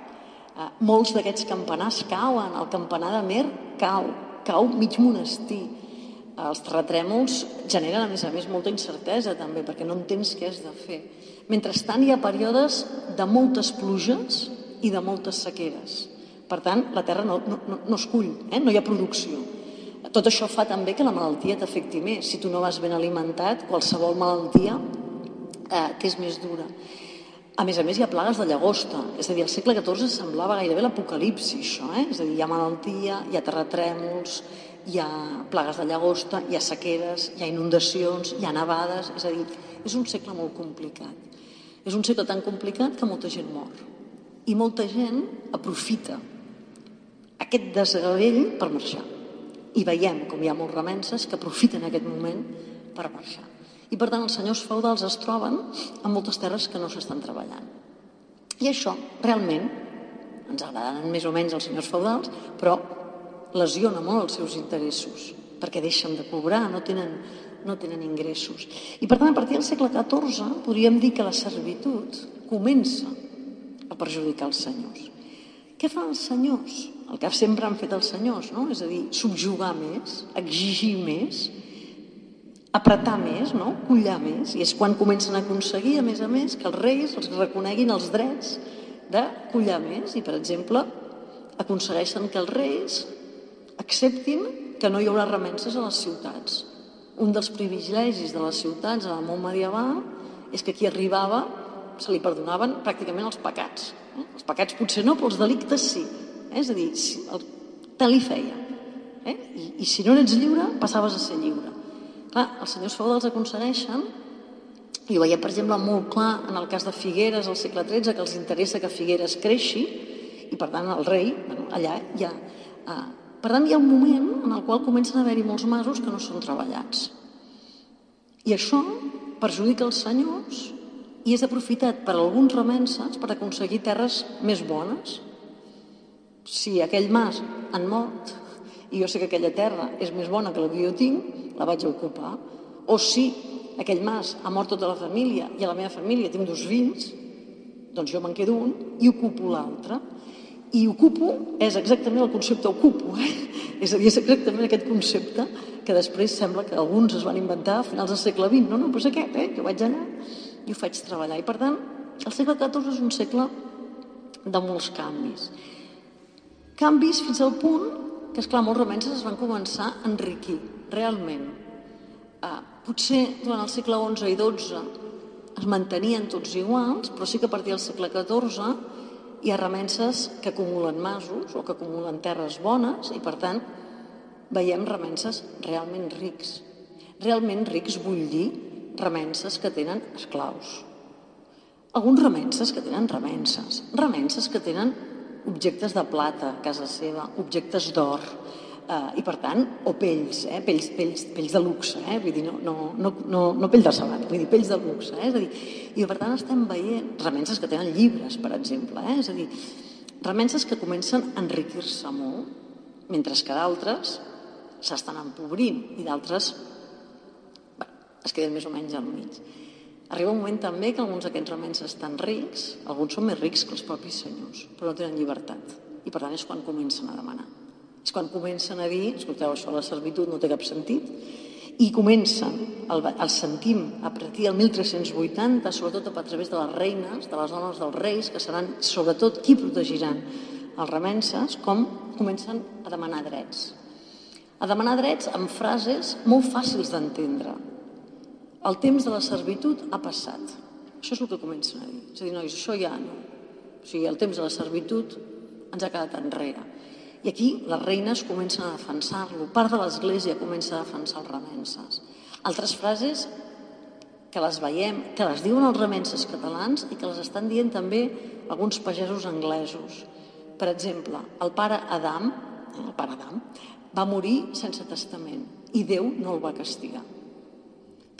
Eh, molts d'aquests campanars cauen, el campanar de Mer cau, cau mig monestir. Eh, els terratrèmols generen, a més a més, molta incertesa també, perquè no entens què has de fer. Mentrestant, hi ha períodes de moltes pluges i de moltes sequeres. Per tant, la terra no, no, no es cull, eh? no hi ha producció. Tot això fa també que la malaltia t'afecti més. Si tu no vas ben alimentat, qualsevol malaltia eh, que és més dura. A més a més, hi ha plagues de llagosta. És a dir, al segle XIV semblava gairebé l'apocalipsi, això. Eh? És a dir, hi ha malaltia, hi ha terratrèmols, hi ha plagues de llagosta, hi ha sequeres, hi ha inundacions, hi ha nevades... És a dir, és un segle molt complicat. És un segle tan complicat que molta gent mor. I molta gent aprofita aquest desgavell per marxar. I veiem com hi ha molts remenses que aprofiten aquest moment per marxar. I per tant els senyors feudals es troben amb moltes terres que no s'estan treballant. I això realment ens agraden més o menys els senyors feudals, però lesiona molt els seus interessos, perquè deixen de cobrar, no tenen, no tenen ingressos. I per tant, a partir del segle XIV podríem dir que la servitud comença a perjudicar els senyors. Què fan els senyors? El que sempre han fet els senyors, no? és a dir, subjugar més, exigir més, apretar més, no? collar més, i és quan comencen a aconseguir, a més a més, que els reis els reconeguin els drets de collar més, i per exemple, aconsegueixen que els reis acceptin que no hi haurà remenses a les ciutats. Un dels privilegis de les ciutats en el món medieval és que qui arribava se li perdonaven pràcticament els pecats. Els pecats potser no, però els delictes sí. Eh? És a dir, el, te li feia. Eh? I, I si no ets lliure, passaves a ser lliure. Clar, els senyors feudals aconsegueixen i ho veiem, per exemple, molt clar en el cas de Figueres al segle XIII, que els interessa que Figueres creixi, i per tant el rei, bueno, allà hi ha... Eh, per tant, hi ha un moment en el qual comencen a haver-hi molts masos que no són treballats. I això perjudica els senyors i és aprofitat per alguns remenses per aconseguir terres més bones. Si aquell mas han mort i jo sé que aquella terra és més bona que la que jo tinc, la vaig ocupar. O si aquell mas ha mort tota la família i a la meva família tinc dos fills, doncs jo me'n quedo un i ocupo l'altre. I ocupo és exactament el concepte ocupo, eh? és a dir, és exactament aquest concepte que després sembla que alguns es van inventar a finals del segle XX. No, no, però és aquest, eh? jo vaig anar i ho faig treballar. I per tant, el segle XIV és un segle de molts canvis. Canvis fins al punt que, esclar, molts remenses es van començar a enriquir, realment. Uh, potser durant el segle XI i XII es mantenien tots iguals, però sí que a partir del segle XIV hi ha remenses que acumulen masos o que acumulen terres bones i, per tant, veiem remenses realment rics. Realment rics vull dir remenses que tenen esclaus. Alguns remenses que tenen remenses. Remenses que tenen objectes de plata a casa seva, objectes d'or, eh, i per tant, o pells, eh, pells, pells, pells de luxe, eh, vull dir, no, no, no, no, no pell de sabat, vull dir, pells de luxe, eh, és a dir, i per tant estem veient remenses que tenen llibres, per exemple, eh, és a dir, remenses que comencen a enriquir-se molt, mentre que d'altres s'estan empobrint i d'altres es queden més o menys al mig. Arriba un moment també que alguns d'aquests remenses estan rics, alguns són més rics que els propis senyors, però no tenen llibertat. I per tant és quan comencen a demanar. És quan comencen a dir, escolteu, això la servitud no té cap sentit, i comencen, el, el sentim a partir del 1380, sobretot a través de les reines, de les dones dels reis, que seran sobretot qui protegiran els remenses, com comencen a demanar drets. A demanar drets amb frases molt fàcils d'entendre, el temps de la servitud ha passat. Això és el que comencen a dir. És a dir, nois, això ja no. O sigui, el temps de la servitud ens ha quedat enrere. I aquí les reines comencen a defensar-lo. Part de l'Església comença a defensar els remenses. Altres frases que les veiem, que les diuen els remenses catalans i que les estan dient també alguns pagesos anglesos. Per exemple, el pare Adam, eh, el pare Adam, va morir sense testament i Déu no el va castigar.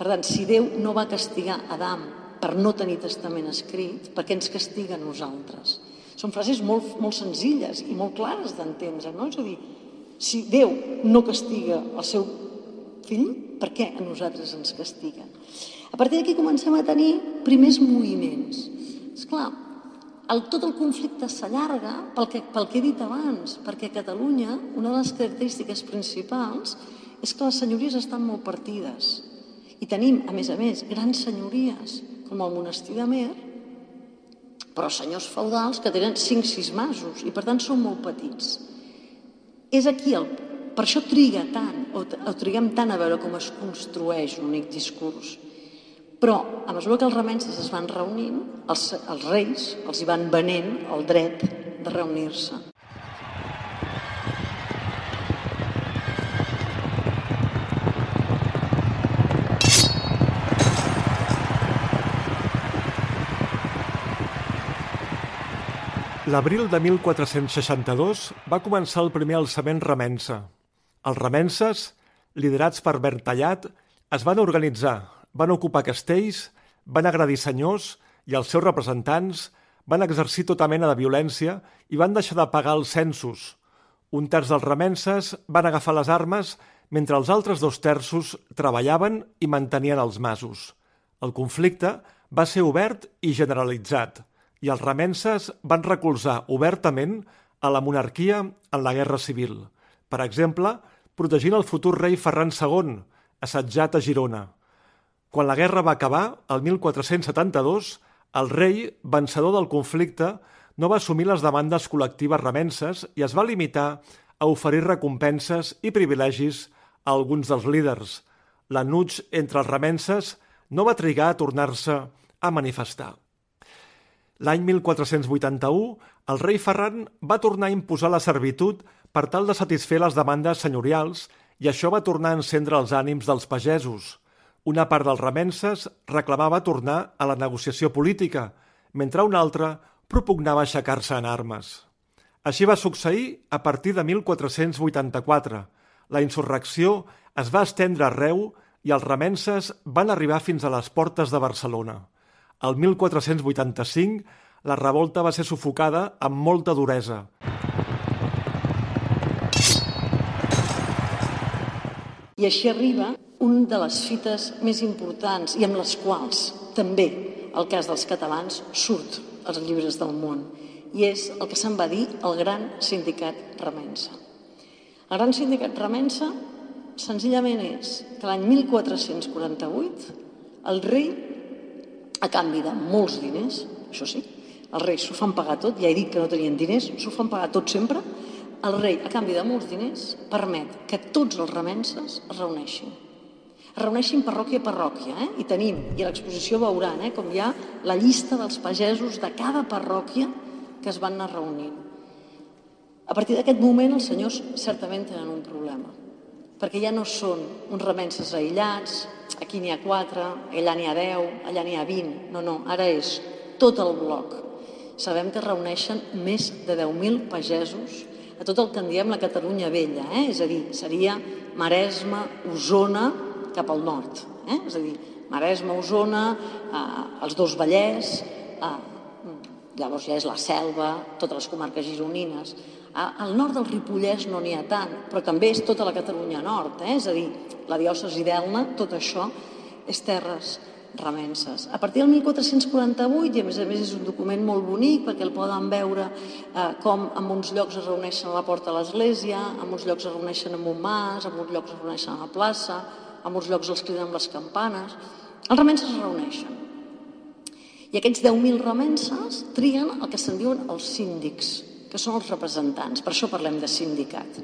Per tant, si Déu no va castigar Adam per no tenir testament escrit, per què ens castiga a nosaltres? Són frases molt, molt senzilles i molt clares d'entendre, no? És a dir, si Déu no castiga el seu fill, per què a nosaltres ens castiga? A partir d'aquí comencem a tenir primers moviments. És clar, el, tot el conflicte s'allarga pel, que, pel que he dit abans, perquè a Catalunya una de les característiques principals és que les senyories estan molt partides. I tenim, a més a més, grans senyories, com el monestir de Mer, però senyors feudals que tenen 5-6 masos i per tant són molt petits. És aquí el... Per això triga tant, o, o triguem tant a veure com es construeix un únic discurs. Però, a mesura que els remenses es van reunint, els, els reis els hi van venent el dret de reunir-se. L'abril de 1462 va començar el primer alçament remensa. Els remenses, liderats per Bertallat, es van organitzar, van ocupar castells, van agredir senyors i els seus representants van exercir tota mena de violència i van deixar de pagar els censos. Un terç dels remenses van agafar les armes mentre els altres dos terços treballaven i mantenien els masos. El conflicte va ser obert i generalitzat i els remenses van recolzar obertament a la monarquia en la Guerra Civil, per exemple, protegint el futur rei Ferran II, assetjat a Girona. Quan la guerra va acabar, el 1472, el rei, vencedor del conflicte, no va assumir les demandes col·lectives remenses i es va limitar a oferir recompenses i privilegis a alguns dels líders. L'anuig entre els remenses no va trigar a tornar-se a manifestar. L'any 1481, el rei Ferran va tornar a imposar la servitud per tal de satisfer les demandes senyorials i això va tornar a encendre els ànims dels pagesos. Una part dels remenses reclamava tornar a la negociació política, mentre una altra propugnava aixecar-se en armes. Així va succeir a partir de 1484. La insurrecció es va estendre arreu i els remenses van arribar fins a les portes de Barcelona. El 1485, la revolta va ser sufocada amb molta duresa. I així arriba un de les fites més importants i amb les quals també el cas dels catalans surt als llibres del món i és el que se'n va dir el Gran Sindicat Remensa. El Gran Sindicat Remensa senzillament és que l'any 1448 el rei a canvi de molts diners, això sí, els reis s'ho fan pagar tot, ja he dit que no tenien diners, s'ho fan pagar tot sempre, el rei, a canvi de molts diners, permet que tots els remenses es reuneixin. Es reuneixin parròquia a parròquia, eh? i tenim, i a l'exposició veuran, eh? com hi ha la llista dels pagesos de cada parròquia que es van anar reunint. A partir d'aquest moment els senyors certament tenen un problema, perquè ja no són uns remenses aïllats, aquí n'hi ha quatre, allà n'hi ha deu, allà n'hi ha vint. No, no, ara és tot el bloc. Sabem que reuneixen més de 10.000 pagesos a tot el que en diem la Catalunya vella, eh? és a dir, seria Maresme, Osona, cap al nord. Eh? És a dir, Maresme, Osona, eh, els dos Vallès, eh, llavors ja és la Selva, totes les comarques gironines. Al nord del Ripollès no n'hi ha tant, però també és tota la Catalunya nord, eh? és a dir, la diòcesi d'Elna, tot això és terres remenses. A partir del 1448, i a més a més és un document molt bonic perquè el poden veure eh, com en uns llocs es reuneixen a la porta de l'església, en uns llocs es reuneixen en un mas, en uns llocs es reuneixen a la plaça, en uns llocs els criden amb les campanes. Els remenses es reuneixen. I aquests 10.000 remenses trien el que se'n diuen els síndics, que són els representants. Per això parlem de sindicat.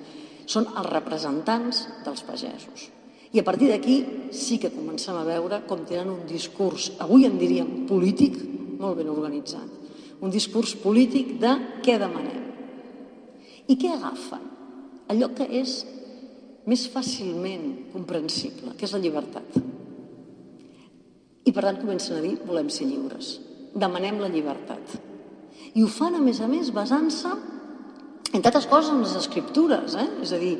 Són els representants dels pagesos. I a partir d'aquí sí que comencem a veure com tenen un discurs, avui en diríem polític, molt ben organitzat. Un discurs polític de què demanem. I què agafen? Allò que és més fàcilment comprensible, que és la llibertat. I per tant comencen a dir volem ser lliures, demanem la llibertat. I ho fan, a més a més, basant-se, entre altres coses, en les escriptures. Eh? És a dir,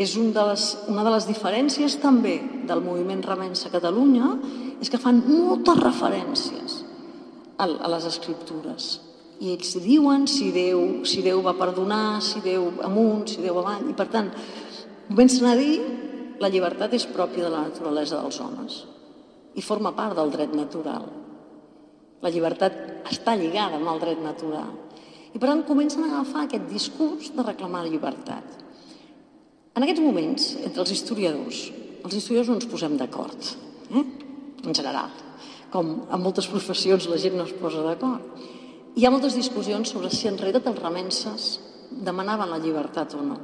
és un de les, una de les diferències també del moviment Remensa a Catalunya és que fan moltes referències a, a les escriptures. I ells diuen si Déu, si Déu va perdonar, si Déu amunt, si Déu avall. I per tant, comencen a dir la llibertat és pròpia de la naturalesa dels homes i forma part del dret natural. La llibertat està lligada amb el dret natural. I per tant comencen a agafar aquest discurs de reclamar la llibertat. En aquests moments, entre els historiadors, els historiadors no ens posem d'acord, eh? en general. Com en moltes professions la gent no es posa d'acord. Hi ha moltes discussions sobre si en realitat els remenses demanaven la llibertat o no.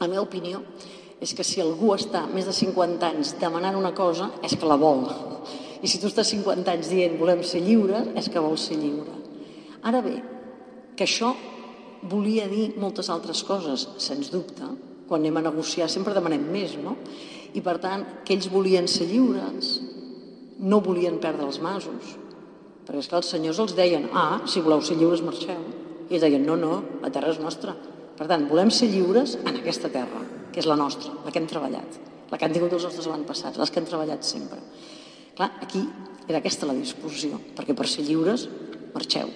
La meva opinió és que si algú està més de 50 anys demanant una cosa, és que la vol. I si tu estàs 50 anys dient volem ser lliures, és que vols ser lliure. Ara bé, que això volia dir moltes altres coses, sens dubte. Quan anem a negociar sempre demanem més, no? I per tant, que ells volien ser lliures, no volien perdre els masos. Perquè, esclar, els senyors els deien, ah, si voleu ser lliures, marxeu. I ells deien, no, no, la terra és nostra. Per tant, volem ser lliures en aquesta terra que és la nostra, la que hem treballat, la que han tingut els nostres avantpassats, les que hem treballat sempre. Clar, aquí era aquesta la discussió, perquè per ser lliures, marxeu.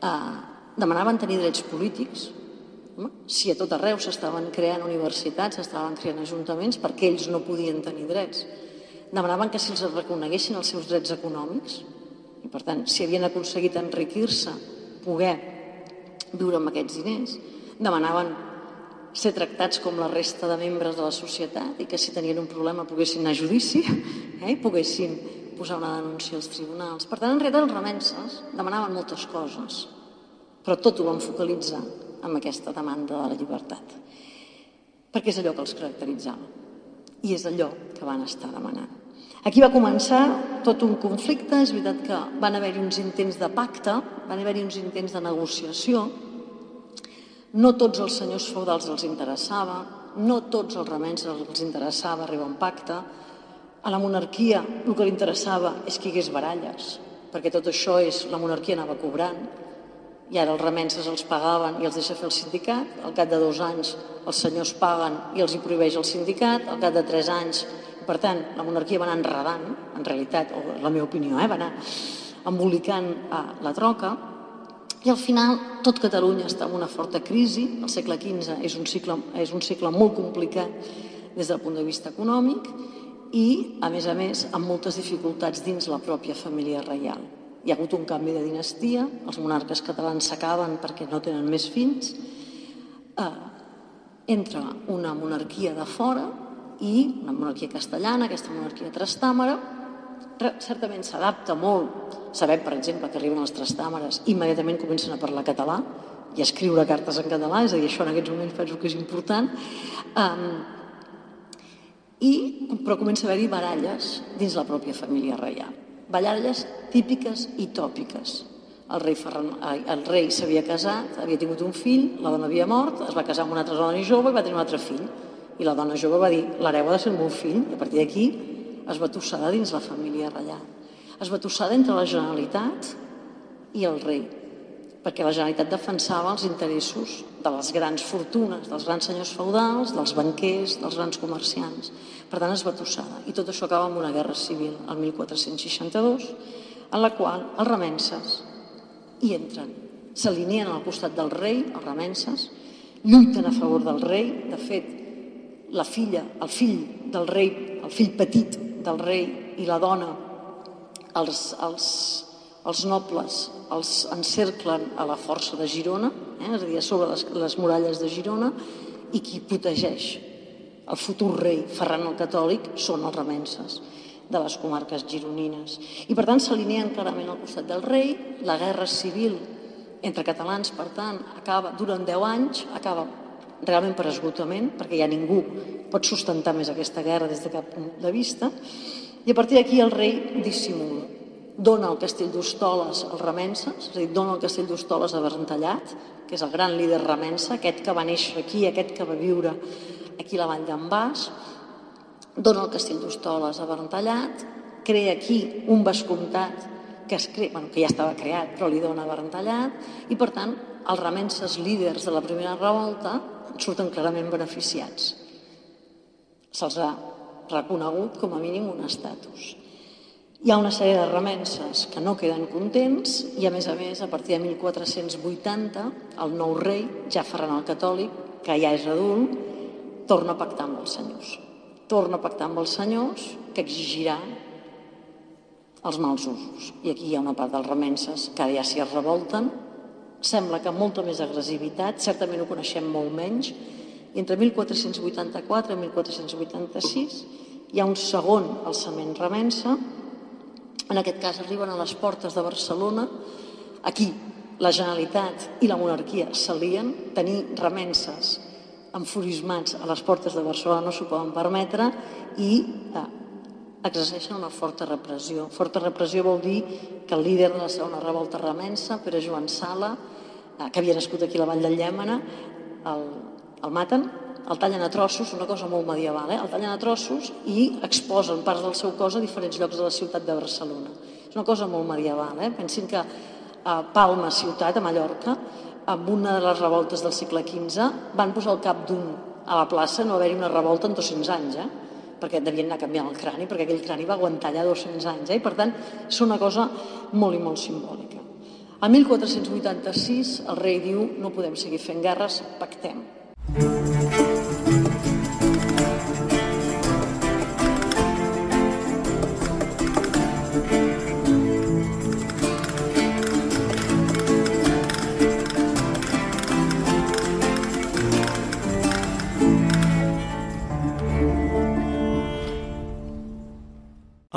Uh, demanaven tenir drets polítics, si a tot arreu s'estaven creant universitats, s'estaven creant ajuntaments, perquè ells no podien tenir drets. Demanaven que se'ls reconeguessin els seus drets econòmics, i per tant, si havien aconseguit enriquir-se, poder viure amb aquests diners, demanaven ser tractats com la resta de membres de la societat i que si tenien un problema poguessin anar a judici eh, i poguessin posar una denúncia als tribunals. Per tant, en realitat, els remenses demanaven moltes coses, però tot ho van focalitzar amb aquesta demanda de la llibertat. Perquè és allò que els caracteritzava i és allò que van estar demanant. Aquí va començar tot un conflicte, és veritat que van haver-hi uns intents de pacte, van haver-hi uns intents de negociació, no tots els senyors feudals els interessava, no tots els remens els interessava arribar a un pacte, a la monarquia el que li interessava és que hi hagués baralles, perquè tot això és, la monarquia anava cobrant, i ara els remenses els pagaven i els deixa fer el sindicat, al cap de dos anys els senyors paguen i els hi prohibeix el sindicat, al cap de tres anys per tant, la monarquia va anar enredant, en realitat, o la meva opinió, eh, va anar embolicant a la troca, i al final tot Catalunya està en una forta crisi, el segle XV és un cicle, és un cicle molt complicat des del punt de vista econòmic i, a més a més, amb moltes dificultats dins la pròpia família reial. Hi ha hagut un canvi de dinastia, els monarques catalans s'acaben perquè no tenen més fills, eh, entra una monarquia de fora i una monarquia castellana, aquesta monarquia trastàmara, certament s'adapta molt. Sabem, per exemple, que arriben les trastàmeres, immediatament comencen a parlar català i a escriure cartes en català, és a dir, això en aquests moments penso que és important. Um, i, però comença a haver-hi baralles dins la pròpia família reial. Baralles típiques i tòpiques. El rei, Ferran, el rei s'havia casat, havia tingut un fill, la dona havia mort, es va casar amb una altra dona jove i va tenir un altre fill i la dona jove va dir, l'hereu ha de ser el meu fill, i a partir d'aquí es va tossada dins la família reial. Es va tossada entre la Generalitat i el rei, perquè la Generalitat defensava els interessos de les grans fortunes, dels grans senyors feudals, dels banquers, dels grans comerciants. Per tant, es va tossada. I tot això acaba amb una guerra civil, el 1462, en la qual els remenses hi entren. S'alineen al costat del rei, els remenses, lluiten a favor del rei. De fet, la filla, el fill del rei, el fill petit del rei i la dona, els, els, els nobles els encerclen a la força de Girona, eh, és a dir, sobre les, les muralles de Girona, i qui protegeix el futur rei Ferran el Catòlic són els remenses de les comarques gironines. I per tant s'alineen clarament al costat del rei, la guerra civil entre catalans, per tant, acaba durant 10 anys, acaba realment per esgotament, perquè ja ningú pot sustentar més aquesta guerra des de cap punt de vista, i a partir d'aquí el rei dissimula. Dona el castell d'Hostoles als remenses, és a dir, dona el castell d'Hostoles a Berntallat, que és el gran líder remensa, aquest que va néixer aquí, aquest que va viure aquí a la vall d'en Bas, dona el castell d'Hostoles a Berntallat, crea aquí un vescomtat que, es crea, bueno, que ja estava creat, però li dona a Berntallat, i per tant els remenses líders de la primera revolta surten clarament beneficiats. Se'ls ha reconegut com a mínim un estatus. Hi ha una sèrie de remenses que no queden contents i, a més a més, a partir de 1480, el nou rei, ja Ferran el Catòlic, que ja és adult, torna a pactar amb els senyors. Torna a pactar amb els senyors que exigirà els mals usos. I aquí hi ha una part dels remenses que ja s'hi revolten sembla que amb molta més agressivitat, certament ho coneixem molt menys, entre 1484 i 1486 hi ha un segon alçament remensa, en aquest cas arriben a les portes de Barcelona, aquí la Generalitat i la monarquia s'alien, tenir remenses enfurismats a les portes de Barcelona no s'ho poden permetre i eh, exerceixen una forta repressió. Forta repressió vol dir que el líder de la segona revolta remensa, Pere Joan Sala, eh, que havia nascut aquí a la Vall del Llèmena, el, el maten, el tallen a trossos, una cosa molt medieval, eh? el tallen a trossos i exposen parts del seu cos a diferents llocs de la ciutat de Barcelona. És una cosa molt medieval. Eh? Pensin que a Palma, ciutat, a Mallorca, amb una de les revoltes del segle XV, van posar el cap d'un a la plaça, no haver-hi una revolta en 200 anys, eh? perquè devien anar canviant el crani, perquè aquell crani va aguantar allà 200 anys, eh? i per tant és una cosa molt i molt simbòlica. A 1486 el rei diu no podem seguir fent guerres, pactem.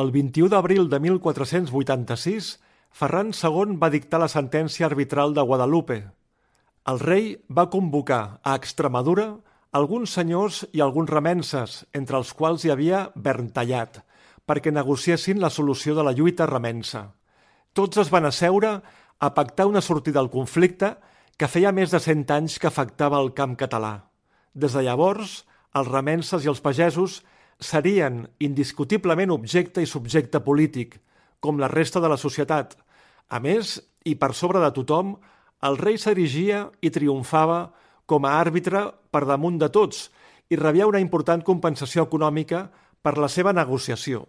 El 21 d'abril de 1486, Ferran II va dictar la sentència arbitral de Guadalupe. El rei va convocar a Extremadura alguns senyors i alguns remenses, entre els quals hi havia Berntallat, perquè negociessin la solució de la lluita remensa. Tots es van asseure a pactar una sortida al conflicte que feia més de 100 anys que afectava el camp català. Des de llavors, els remenses i els pagesos serien indiscutiblement objecte i subjecte polític, com la resta de la societat. A més, i per sobre de tothom, el rei s'erigia i triomfava com a àrbitre per damunt de tots i rebia una important compensació econòmica per la seva negociació.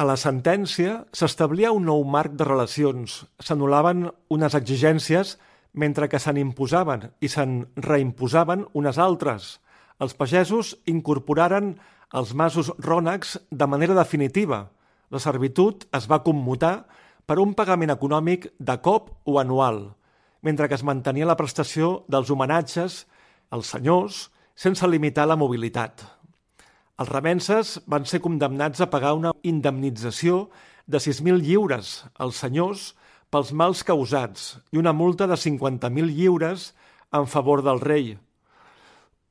A la sentència s'establia un nou marc de relacions, s'anul·laven unes exigències mentre que se n'imposaven i se'n reimposaven unes altres. Els pagesos incorporaren els masos rònecs de manera definitiva. La servitud es va commutar per un pagament econòmic de cop o anual, mentre que es mantenia la prestació dels homenatges als senyors sense limitar la mobilitat. Els remenses van ser condemnats a pagar una indemnització de 6.000 lliures als senyors pels mals causats i una multa de 50.000 lliures en favor del rei.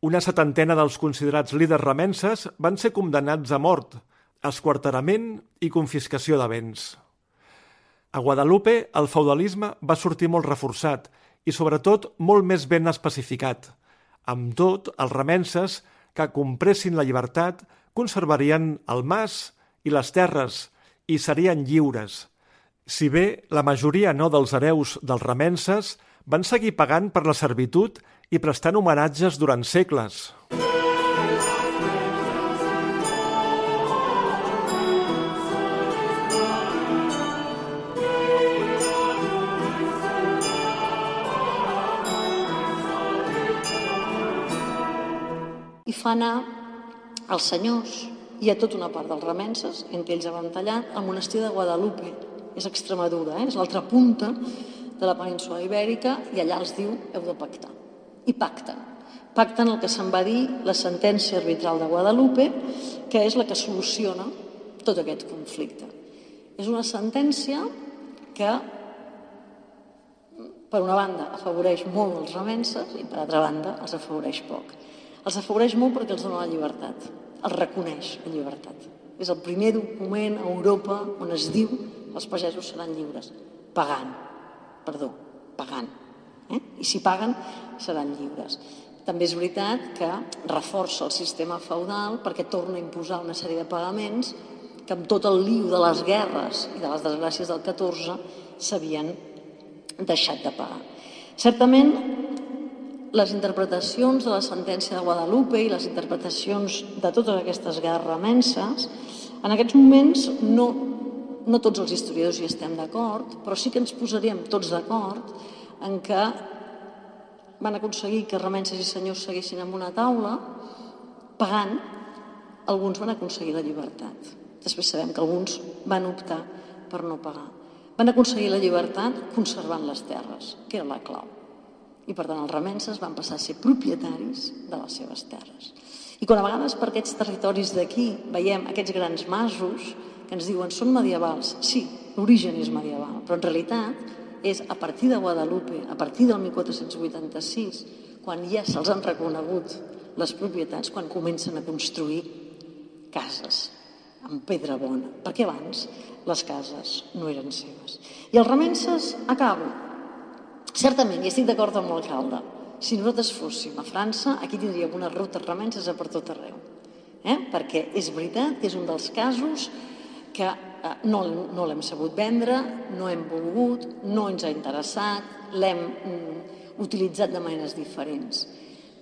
Una setantena dels considerats líders remenses van ser condemnats a mort, esquarterament i confiscació de béns. A Guadalupe, el feudalisme va sortir molt reforçat i, sobretot, molt més ben especificat. Amb tot, els remenses que compressin la llibertat conservarien el mas i les terres i serien lliures. Si bé la majoria no dels hereus dels remenses van seguir pagant per la servitud i prestant homenatges durant segles. i fa anar als senyors i a tota una part dels remenses, entre ells Avantallat, al monestir de Guadalupe. És Extremadura, eh? és l'altra punta de la península ibèrica i allà els diu heu de pactar. I pacten. Pacten el que se'n va dir la sentència arbitral de Guadalupe, que és la que soluciona tot aquest conflicte. És una sentència que, per una banda, afavoreix molt els remenses i, per altra banda, els afavoreix poc. Els afavoreix molt perquè els dona la llibertat, els reconeix la llibertat. És el primer document a Europa on es diu que els pagesos seran lliures, pagant, perdó, pagant. Eh? I si paguen, seran lliures. També és veritat que reforça el sistema feudal perquè torna a imposar una sèrie de pagaments que amb tot el liu de les guerres i de les desgràcies del 14 s'havien deixat de pagar. Certament, les interpretacions de la sentència de Guadalupe i les interpretacions de totes aquestes guerres remenses, en aquests moments no, no tots els historiadors hi estem d'acord, però sí que ens posaríem tots d'acord en que van aconseguir que remenses i senyors seguissin en una taula, pagant, alguns van aconseguir la llibertat. Després sabem que alguns van optar per no pagar. Van aconseguir la llibertat conservant les terres, que era la clau i per tant els remenses van passar a ser propietaris de les seves terres. I quan a vegades per aquests territoris d'aquí veiem aquests grans masos que ens diuen són medievals, sí, l'origen és medieval, però en realitat és a partir de Guadalupe, a partir del 1486, quan ja se'ls han reconegut les propietats, quan comencen a construir cases amb pedra bona, perquè abans les cases no eren seves. I els remenses, acabo, Certament, i estic d'acord amb l'alcalde, si nosaltres fóssim a França, aquí tindríem unes rutes remenses a per tot arreu. Eh? Perquè és veritat que és un dels casos que eh, no, no l'hem sabut vendre, no hem volgut, no ens ha interessat, l'hem mm, utilitzat de maneres diferents.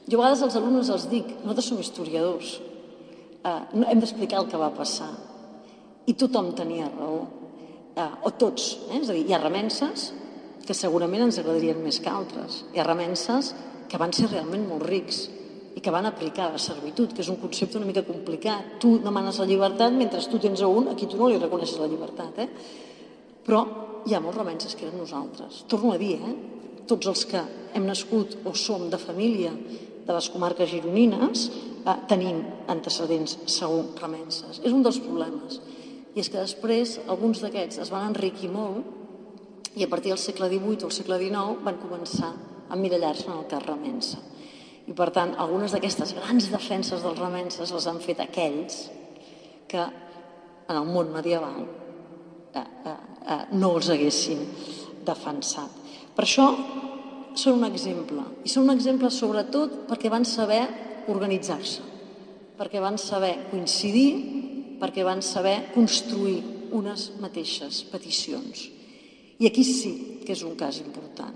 Jo a vegades als alumnes els dic, nosaltres som historiadors, eh, hem d'explicar el que va passar. I tothom tenia raó, eh, o tots, eh? és a dir, hi ha remenses, que segurament ens agradarien més que altres. Hi ha remenses que van ser realment molt rics i que van aplicar la servitud, que és un concepte una mica complicat. Tu demanes la llibertat mentre tu tens a un a qui tu no li reconeixes la llibertat. Eh? Però hi ha molts remenses que eren nosaltres. Torno a dir, eh? tots els que hem nascut o som de família de les comarques gironines eh, tenim antecedents segur remenses. És un dels problemes. I és que després alguns d'aquests es van enriquir molt i a partir del segle XVIII o el segle XIX van començar a mirallar-se en el cas remensa. I per tant, algunes d'aquestes grans defenses dels remenses les han fet aquells que en el món medieval eh, eh, eh, no els haguessin defensat. Per això són un exemple, i són un exemple sobretot perquè van saber organitzar-se, perquè van saber coincidir, perquè van saber construir unes mateixes peticions. I aquí sí que és un cas important.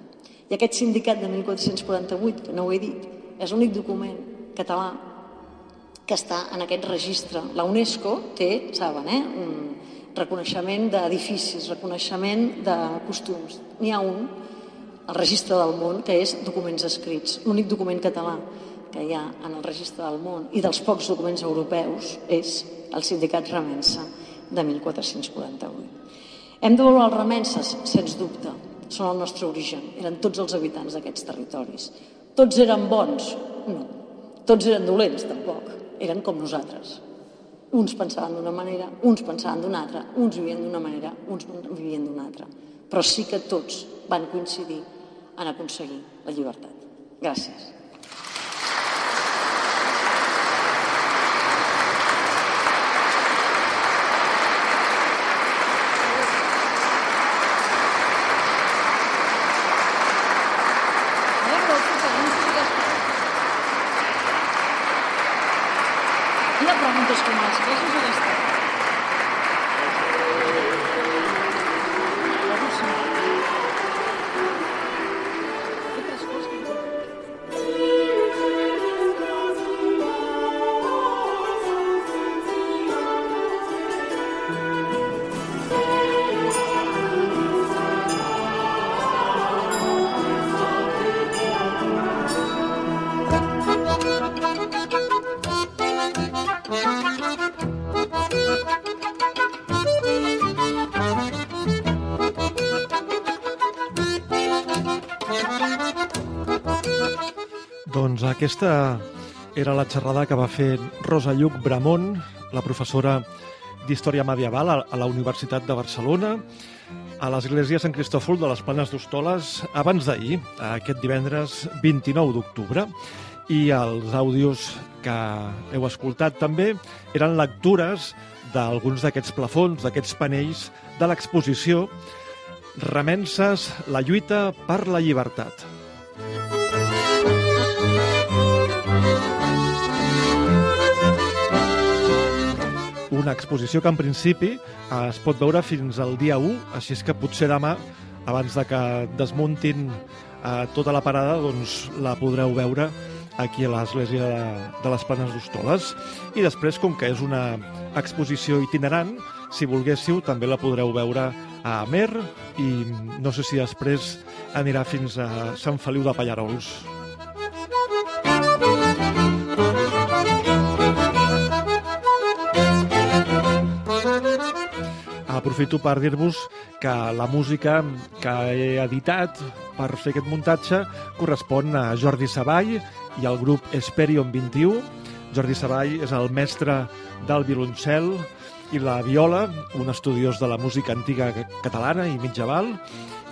I aquest sindicat de 1448, que no ho he dit, és l'únic document català que està en aquest registre. La UNESCO té, saben, eh, un reconeixement d'edificis, reconeixement de costums. N'hi ha un, el registre del món, que és documents escrits. L'únic document català que hi ha en el registre del món i dels pocs documents europeus és el sindicat Remensa de 1448. Hem de valorar els remenses? Sens dubte. Són el nostre origen. Eren tots els habitants d'aquests territoris. Tots eren bons? No. Tots eren dolents? Tampoc. Eren com nosaltres. Uns pensaven d'una manera, uns pensaven d'una altra, uns vivien d'una manera, uns vivien d'una altra. Però sí que tots van coincidir en aconseguir la llibertat. Gràcies. Aquesta era la xerrada que va fer Rosa Lluc Bramont, la professora d'Història Medieval a la Universitat de Barcelona, a l'Església Sant Cristòfol de les Planes d'Hostoles abans d'ahir, aquest divendres 29 d'octubre. I els àudios que heu escoltat també eren lectures d'alguns d'aquests plafons, d'aquests panells de l'exposició Remenses, la lluita per la llibertat. Una exposició que en principi es pot veure fins al dia 1, així és que potser demà, abans de que desmuntin eh, tota la parada, doncs la podreu veure aquí a l'església de, de les Planes d'Hostoles. I després, com que és una exposició itinerant, si volguéssiu, també la podreu veure a Amer i no sé si després anirà fins a Sant Feliu de Pallarols. Aprofito per dir-vos que la música que he editat per fer aquest muntatge correspon a Jordi Savall i al grup Esperion 21. Jordi Savall és el mestre del violoncel i la viola, un estudiós de la música antiga catalana i mitjaval,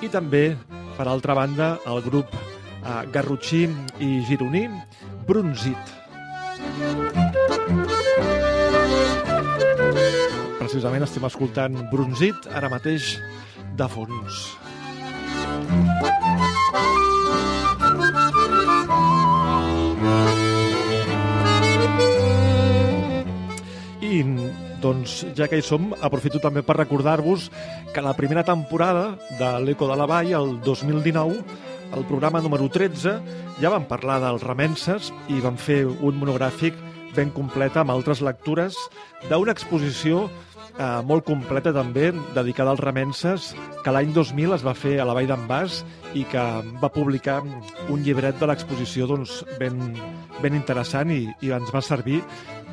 i també, per altra banda, el grup eh, Garrotxí i Gironí, Brunzit. Precisament estem escoltant Brunzit ara mateix de fons. I doncs, ja que hi som, aprofito també per recordar-vos que la primera temporada de l'Eco de la Vall, el 2019, el programa número 13, ja vam parlar dels remenses i vam fer un monogràfic ben complet amb altres lectures d'una exposició eh, molt completa també, dedicada als remenses, que l'any 2000 es va fer a la Vall d'en Bas i que va publicar un llibret de l'exposició doncs, ben, ben interessant i, i ens va servir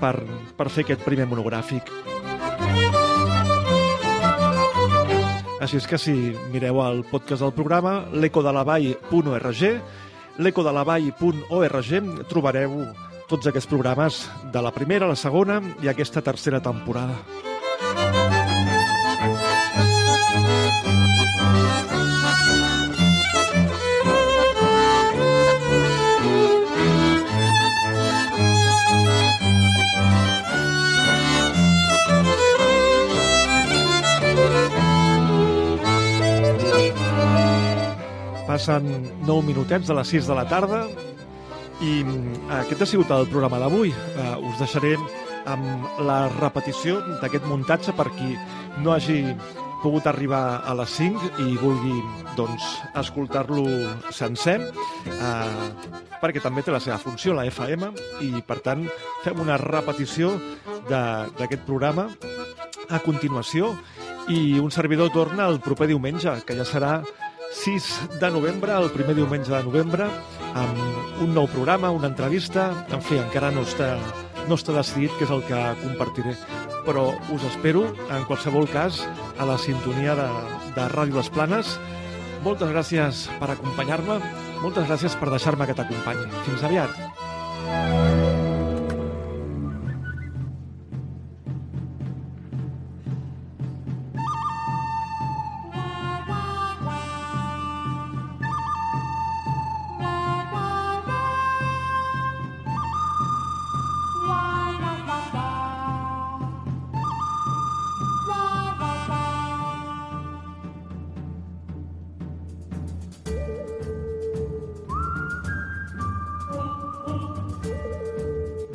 per, per fer aquest primer monogràfic. Així és que si mireu el podcast del programa, l'ecodelavall.org, l'ecodelavall.org, trobareu tots aquests programes de la primera, la segona i aquesta tercera temporada. Passen 9 minutets de les 6 de la tarda i mm, aquest ha sigut el programa d'avui. Uh, us deixaré amb la repetició d'aquest muntatge per qui no hagi pogut arribar a les 5 i vulgui doncs, escoltar-lo sencer, eh, perquè també té la seva funció, la FM, i per tant fem una repetició d'aquest programa a continuació i un servidor torna el proper diumenge, que ja serà 6 de novembre, el primer diumenge de novembre, amb un nou programa, una entrevista, en fi, encara no està, no està decidit què és el que compartiré, però us espero, en qualsevol cas, a la sintonia de, de Ràdio Les Planes. Moltes gràcies per acompanyar-me, moltes gràcies per deixar-me que t'acompanyi. Fins aviat.